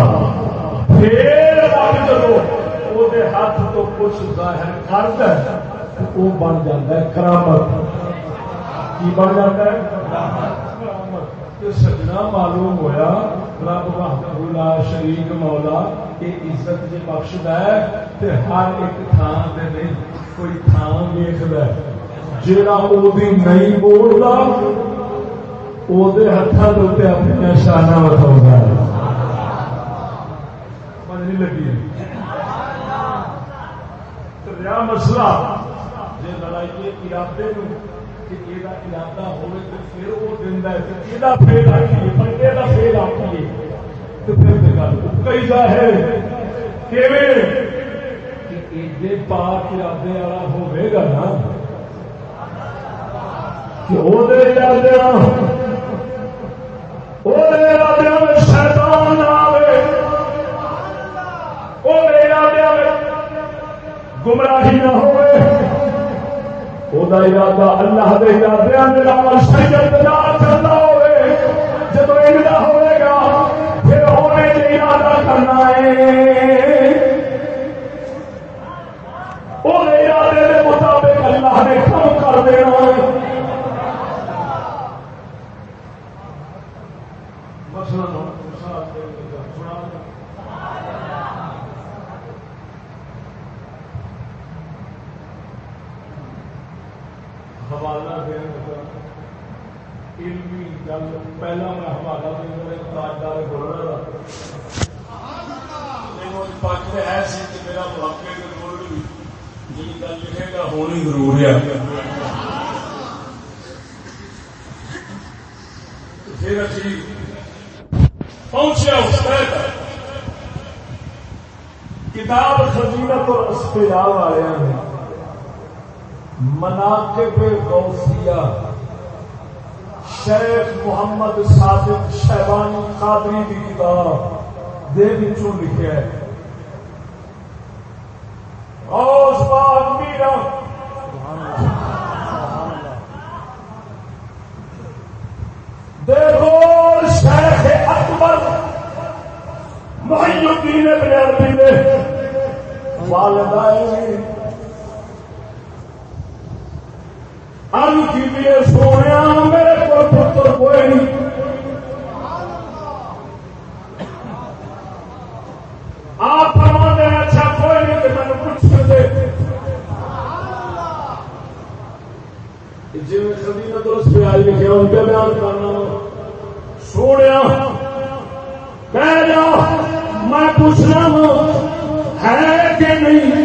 پھر رب جب وہ ہاتھ تو کچھ ظاہر کرتا ہے وہ بن جاتا ہے کرامت۔ کی بن جاتا ہے؟ سجنا معلوم ہوا رب وحدہ شریک مولا یہ عزت جی بخشد ہے ہر ایک تھان سے نہیں کوئی تھان ویخد جا نہیں بولتا وہ ہاتھوں کے اپنی شانہ بتاؤں نہیں لگی۔ مسئلہ جی لڑائی ارادے کہ یہ ارادہ ہوئے تو پھر وہ دینا ہے یہ فیل آئیے بندے کا فیل آئیے تو پھر کئی ظاہر کہ ایڈے پاک ارادے والا ہوئے گا نا کہ وہ وہ میں شیطان نہ آئے وہ میں گمراہی نہ ہوئے۔ وہ ارادہ اللہ کے ہاں، چلتا ہوئے۔ جب ہوئے گا، پھر ہونے کے ارادہ کرنا ہے۔ وہ ارادے کے مطابق اللہ نے کم کر دینا حوالہ دینا علمی گل پہلا میں حوالہ دینا تاجدار بول رہا۔ کہ میرا کے بول بھی جی گل لکھے گا ہونی ضرور ہے۔ پھر اچھی پہنچیا اس کتاب خزینت اور اسپتال والے ہیں مناقب غوثیہ شیخ محمد صادق شہبانی قادری کی کتاب دے بچوں لکھے غوث پاک میرا۔ دیکھو اکبر محی الدین ابن عربی نے والدائیں سونے میرے کو پتر کوئی نہیں آپ فرمانے اچھا کوئی نہیں کہ میں پوچھ دے جی کبھی نہ دوست بھی آئی لکھے ان پہ بیان کرنا سونے میں پوچھنا ہوں ہے کہ نہیں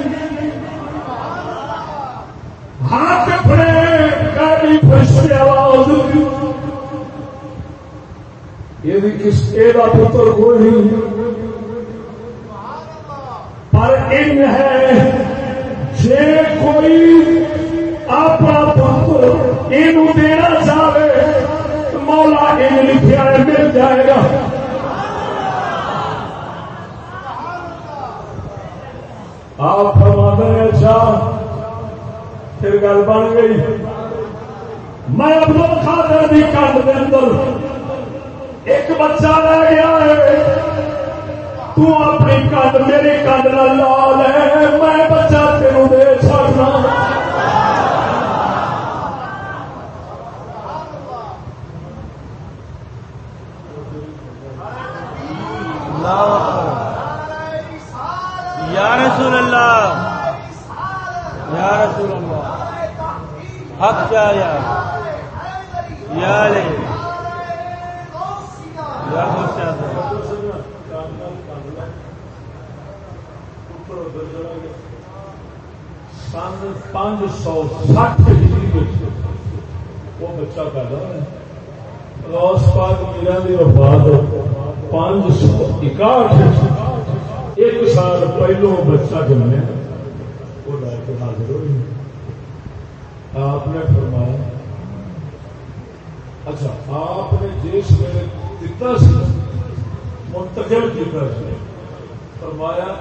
ہاتھ پڑے یہ پتر کوئی پر ان ہے جی کوئی اپنا پتر یہ دینا چاہے مولا ان لکھا مل جائے گا آپ فرما دیں اچھا پھر گل بن گئی میں اپنا خاطر بھی کنڈ کے اندر ایک بچہ رہ گیا ہے تو اپنی کنڈ میری کنڈ لا لے میں بچہ تینوں دے چڑنا یا رسول اللہ یا رسول اللہ، حق کیا یا؟ یا پانچ سو سٹھ ہجری وہ بچہ پیدا ہوا روس پاک میرا وفات پانچ سو اکاٹھ ایک سال پہلو بچہ جمنے لے کے حاضر ہوئی آپ نے فرمایا اچھا آپ نے جس ویلے دتا سی، منتقل کیا فرمایا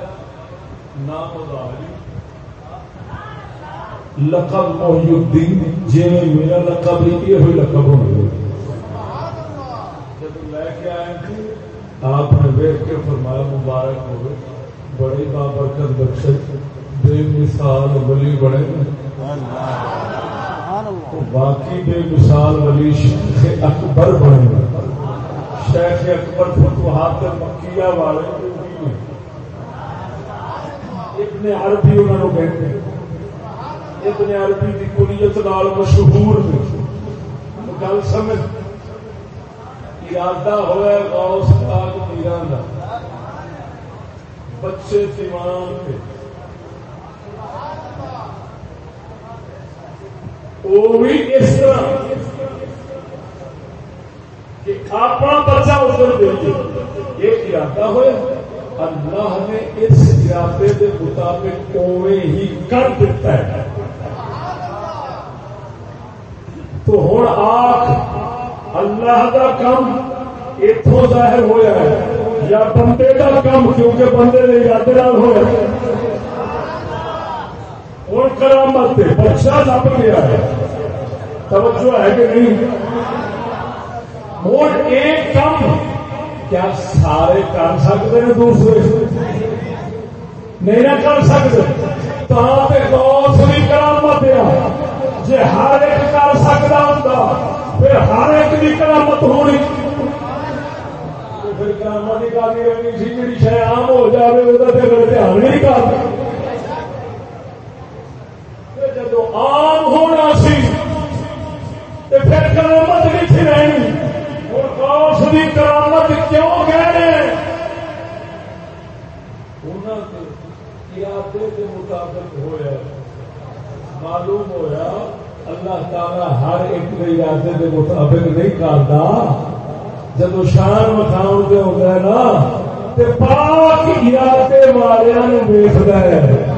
نام اداری لقب محی الدین جی میرا لقب یہ ہوئی لقب ہونا جب لے کے آئے تھے آپ نے ویک کے فرمایا، مبارک ہو بڑی بابرکت بخش بے مثال ولی بڑے باقی بے مثال ولی شیخ اکبر بنے شیخ اکبر فتوحات مکیہ والے ابن عربی انہوں نے کہتے ہیں۔ ابن عربی کی کلیت نال مشہور گل سمجھ۔ ارادہ ہوا غوث پاک میران کا بچے دیوان پہ۔ وہ بھی اس طرح کہ اپنا بچہ ادھر دے یہ ارادہ ہوا اللہ نے اس ارادے کے مطابق اوے ہی کر دیتا ہے۔ تو ہوں آخ اللہ کا کام اتوں ظاہر ہوا ہے یا بندے کا کام کیونکہ بندے نے ارادے ہوا ہوں کرامت بچہ لب گیا ہے توجہ ہے کہ نہیں؟ ہوں ایک کام کیا سارے کر سکتے ہیں دوسرے؟ نہیں نہ کر سکتے۔ تو بھی کرامت ہے۔ جی ہر ایک کر سکتا ہوں پھر ہر ایک کی کرامت ہونی۔ پھر کرامت کی کرنی رہنی سی جی شہ آم ہو جائے وہ دھیان نہیں کر۔ جب آم ہونا سی پھر کرامت نہیں تھی رہنی؟ اور کاش کی کرامت کیوں کہہ رہے کے مطابق ہوا معلوم ہوا اللہ تعالی ہر ایک کے ارادے کے مطابق نہیں کرتا جب شان مکھاؤ کے ہوتا ہے نا تو پاک ارادے والے دیکھتا ہے۔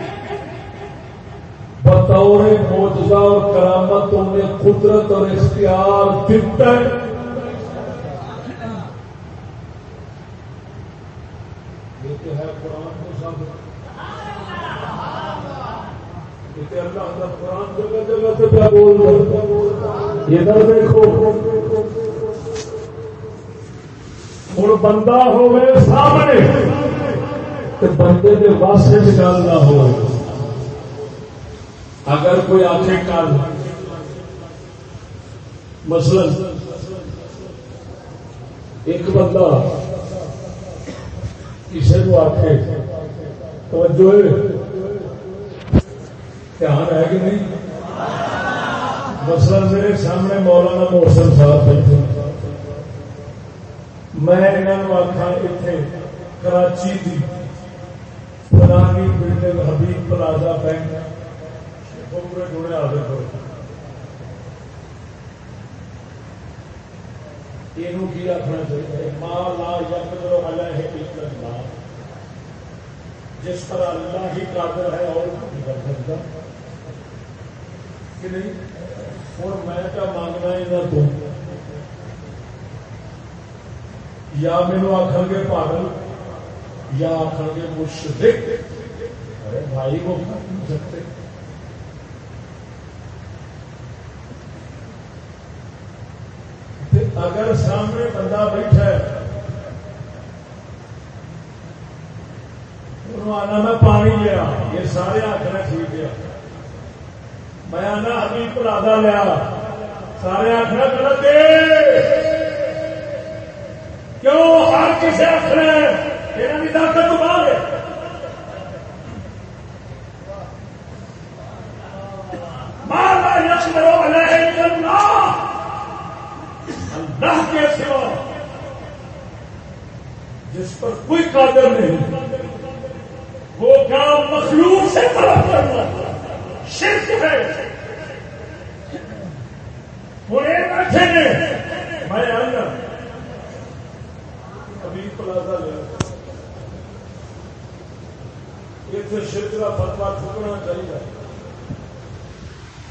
بطور موجودہ اور کرامت انہیں قدرت اور اختیار دیتا ہے۔ یہ تو ہے قرآن کو سب۔ ادھر دیکھو۔ ہوں بندہ ہوئے سامنے بندے کے بس گل نہ ہو اگر کوئی آخے کل مثلا ایک بندہ کسی کو آخے توجہ دھیان ہے کہ نہیں؟ مسئلہ میرے سامنے مولانا محسن صاحب بیٹھے میں انہوں آخا اتنے کراچی کی فلانی بلڈنگ حبیب پلازا بینک پورے جڑے آدھے کرو یہ آخنا چاہیے ماں لا یا جس پر اللہ ہی قادر ہے اور نہیں کر سکتا کہ نہیں اور میں کیا مانگنا یہاں تو یا مینو آخر گے پاگل یا آخر گے مشرق ارے بھائی کو کر سکتے اگر سامنے بندہ بیٹھا ہے آنا، میں پانی لیا یہ سارے آخر ٹھیک ہے میں آنا ابھی پرادا لیا سارے آخر غلط کیوں؟ ہر کسی آخر یہاں کی طاقت تو باہر ہے مالا یقر علیہ اللہ اللہ کے سوا جس پر کوئی قادر نہیں، وہ کام مخلوق سے طلب کرنا شرک ہے؟ ہوں بیٹھے نے میں آنا ابھی پلازا لیا اتنے شرک کا فتوا چکنا چاہیے۔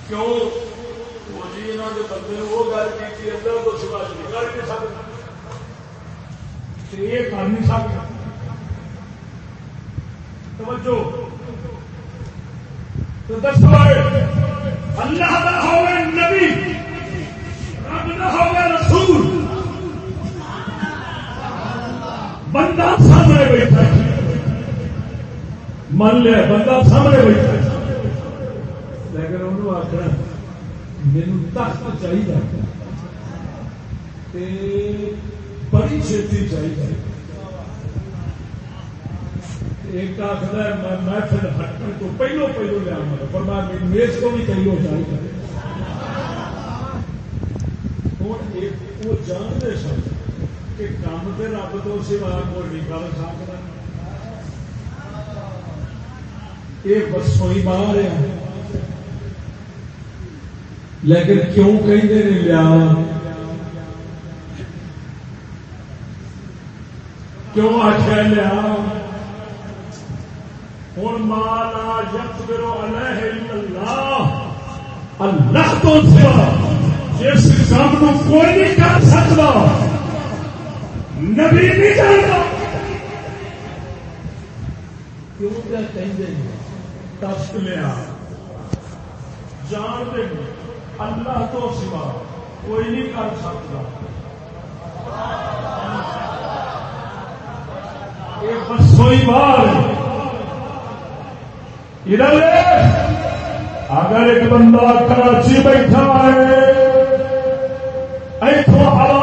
کیوں؟ جی بندے وہ گل کی اللہ تو سوا کر نہیں سکتا یہ کر نہیں سکتا توجہ۔ تو دسو اللہ ہوگا نبی، رب کا ہوگا رسول۔ بندہ سامنے بیٹھا من لیا، بندہ سامنے بیٹھا لیکن انہوں آخر میرے تخت چاہیے بڑی چھتی چاہیے ایک آخر میں محفل ہٹنے تو پہلو پہلو لیا پر میں میز کو بھی پہلو چاہیے ہوں وہ جانتے سن کہ کام سے رب تو سوا کوئی نہیں کر سکتا یہ بسوئی باہر ہے۔ لیکن کیوں کہیں نہیں لیا کیوں آخر لیا ہوں مالا یق کرو اللہ۔ اللہ تو سوا جس کام کو کوئی نہیں کر سکتا نبی نہیں جانتا کیوں کیا کہیں تخت لیا جان دیں اللہ تو سوا، کوئی نہیں کر سکتا۔ بار ادھر اگر ایک بندہ کراچی بیٹھا ہے، ایتھوں ہوا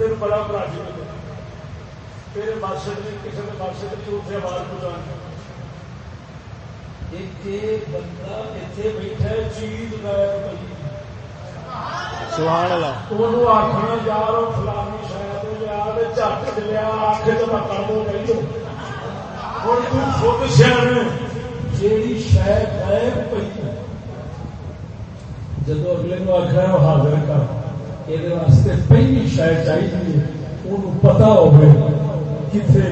دن بڑا براجی تیرے ماسٹر نے کسی نے ماسٹر کی اتنے آواز پہنچا بندہ اتنے بیٹھا ہے چیز سبحان اللہ وہ آخنا یار فلانی شاید یاد چک لیا آخ تو میں کر دوں گئی ہوں تو خود سیاح جیڑی شاید ہے پی جب اگلے نو آخر حاضر کر یہ واسطے پہلی شاید چاہیے وہ پتا ہوگی کتنے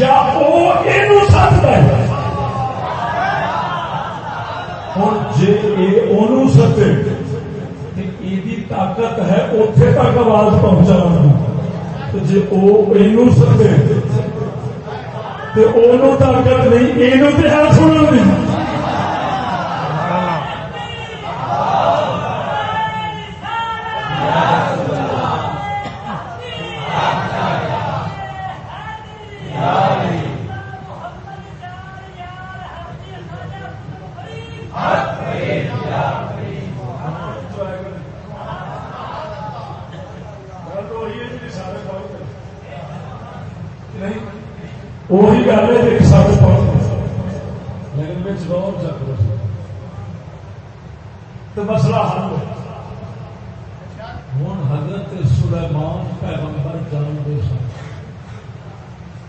یا وہ سدتا ہے ہوں جی یہ سدے یہ طاقت ہے اتے تک آواز پہنچا جی وہ سدے تو طاقت نہیں یہ سننے نہیں وہی گل ہے ایک ساتھ لیکن میں چلاؤ چک رہا تو مسئلہ حل ہو ہوں حضرت سلیمان پیغمبر جانتے سن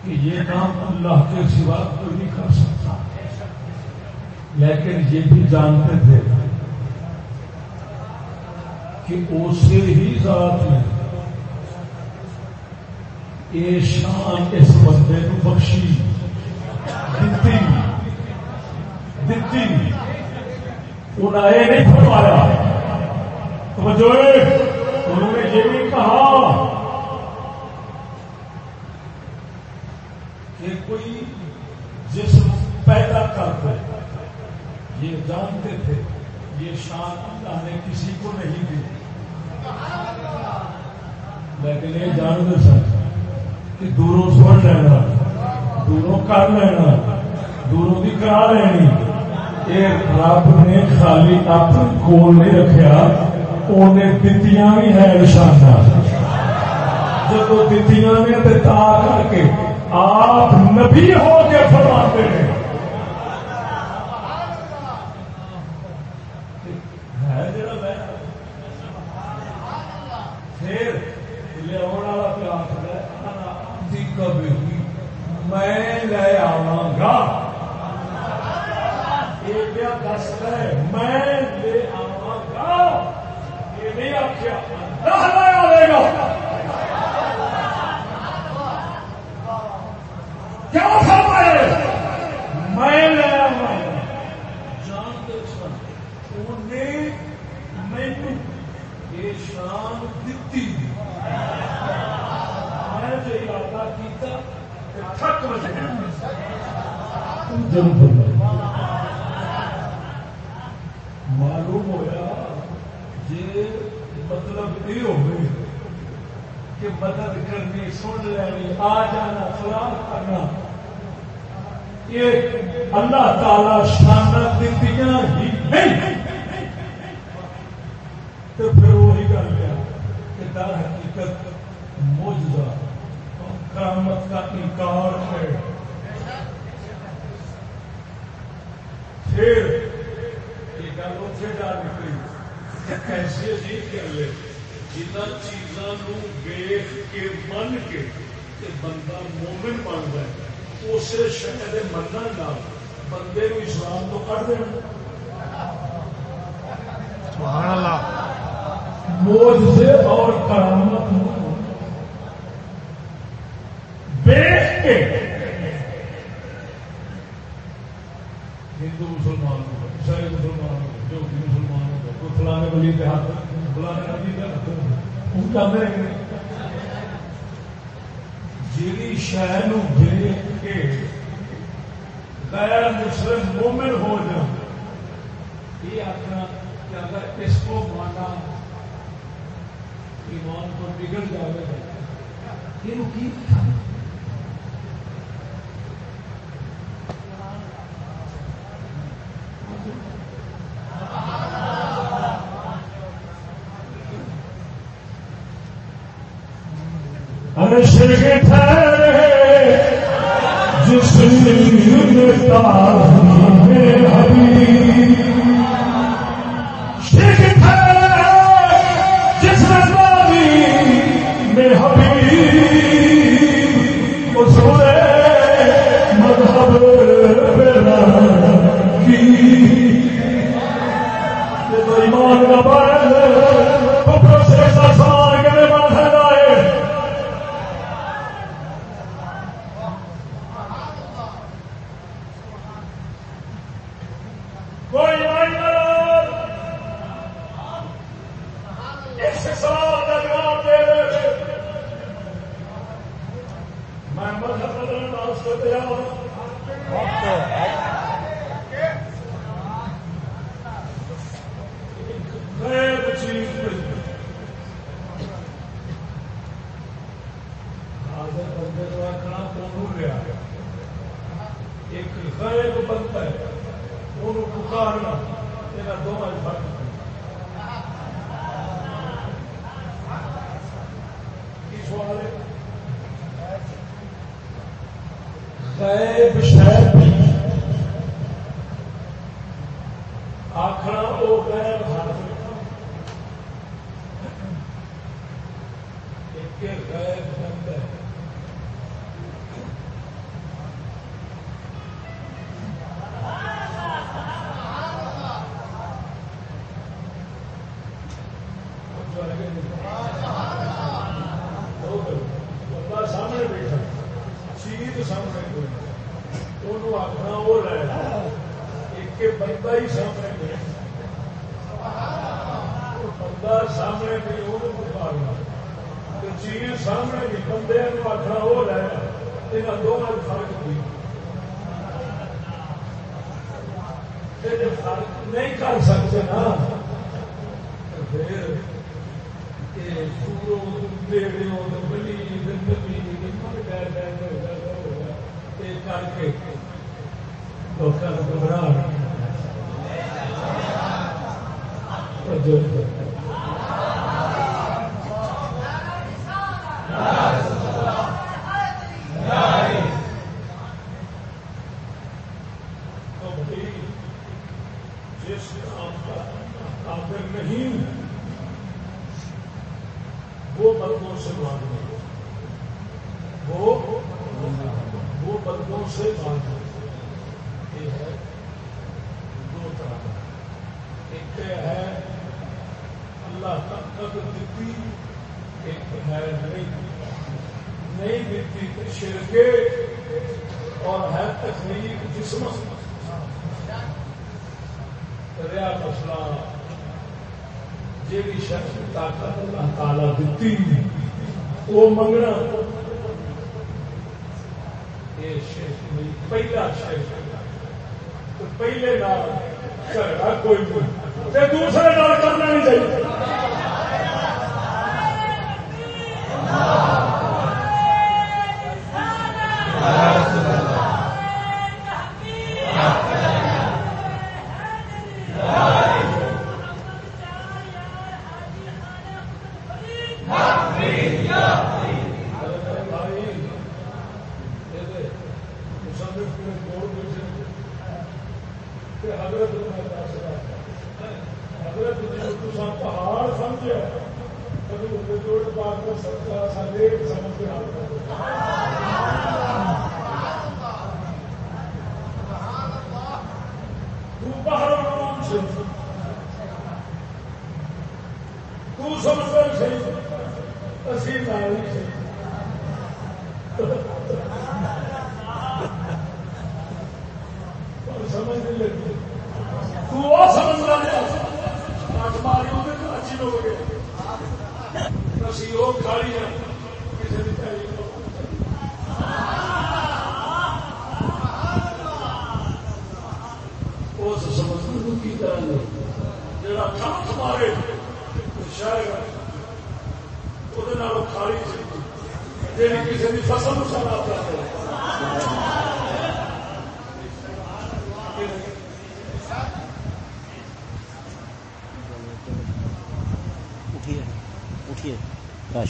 کہ یہ کام اللہ کے سوا کوئی نہیں کر سکتا لیکن یہ بھی جانتے تھے کہ اسے ہی ذات میں یہ شان اس بندے کو بخشی۔ دیتی دیتی انہیں یہ نہیں فرمایا۔ توجہ انہوں نے یہ بھی کہا کہ کوئی جسم پیدا کر دے یہ جانتے تھے یہ شان اللہ نے کسی کو نہیں دی لیکن یہ جانتے سن کہ دوروں سن لینا دوروں کر لینا۔ دوروں کی کرا لینی۔ یہ رب نے خالی اپنے کول نہیں رکھا انہیں دتیاں بھی ہے نشانہ۔ جب دتیاں نے تو تا کر کے آپ نبی ہو کے فرماتے ہیں۔ معلوم ہوا جی مطلب یہ ہوئے کہ مدد کرنی، سن لینی آ جانا فلاح کرنا۔ یہ اللہ تعالی شانت دیتی ہی نہیں۔ کا انکار ہے۔ پھر یہ گل اتنے جا نکلی۔ ایسی عجیب گل ہے۔ جنہ چیزوں ویخ کے من کے بندہ مومن بنتا ہے اسے شہر منع نہ بندے کو اسلام تو کر دینا اور کرام شہر ویچ کے غیر مسلم مومن ہو جا یہ آخنا کہ اس کو مانا ایمان کو بگڑ جائے گا یہ 감사합니다. غیر بنتا ہے وہ پکارنا یہاں دونوں فرق سوال ہے غیب کہ حضرت حضرت پہاڑ سمجھا۔ کبھی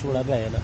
sulla vela.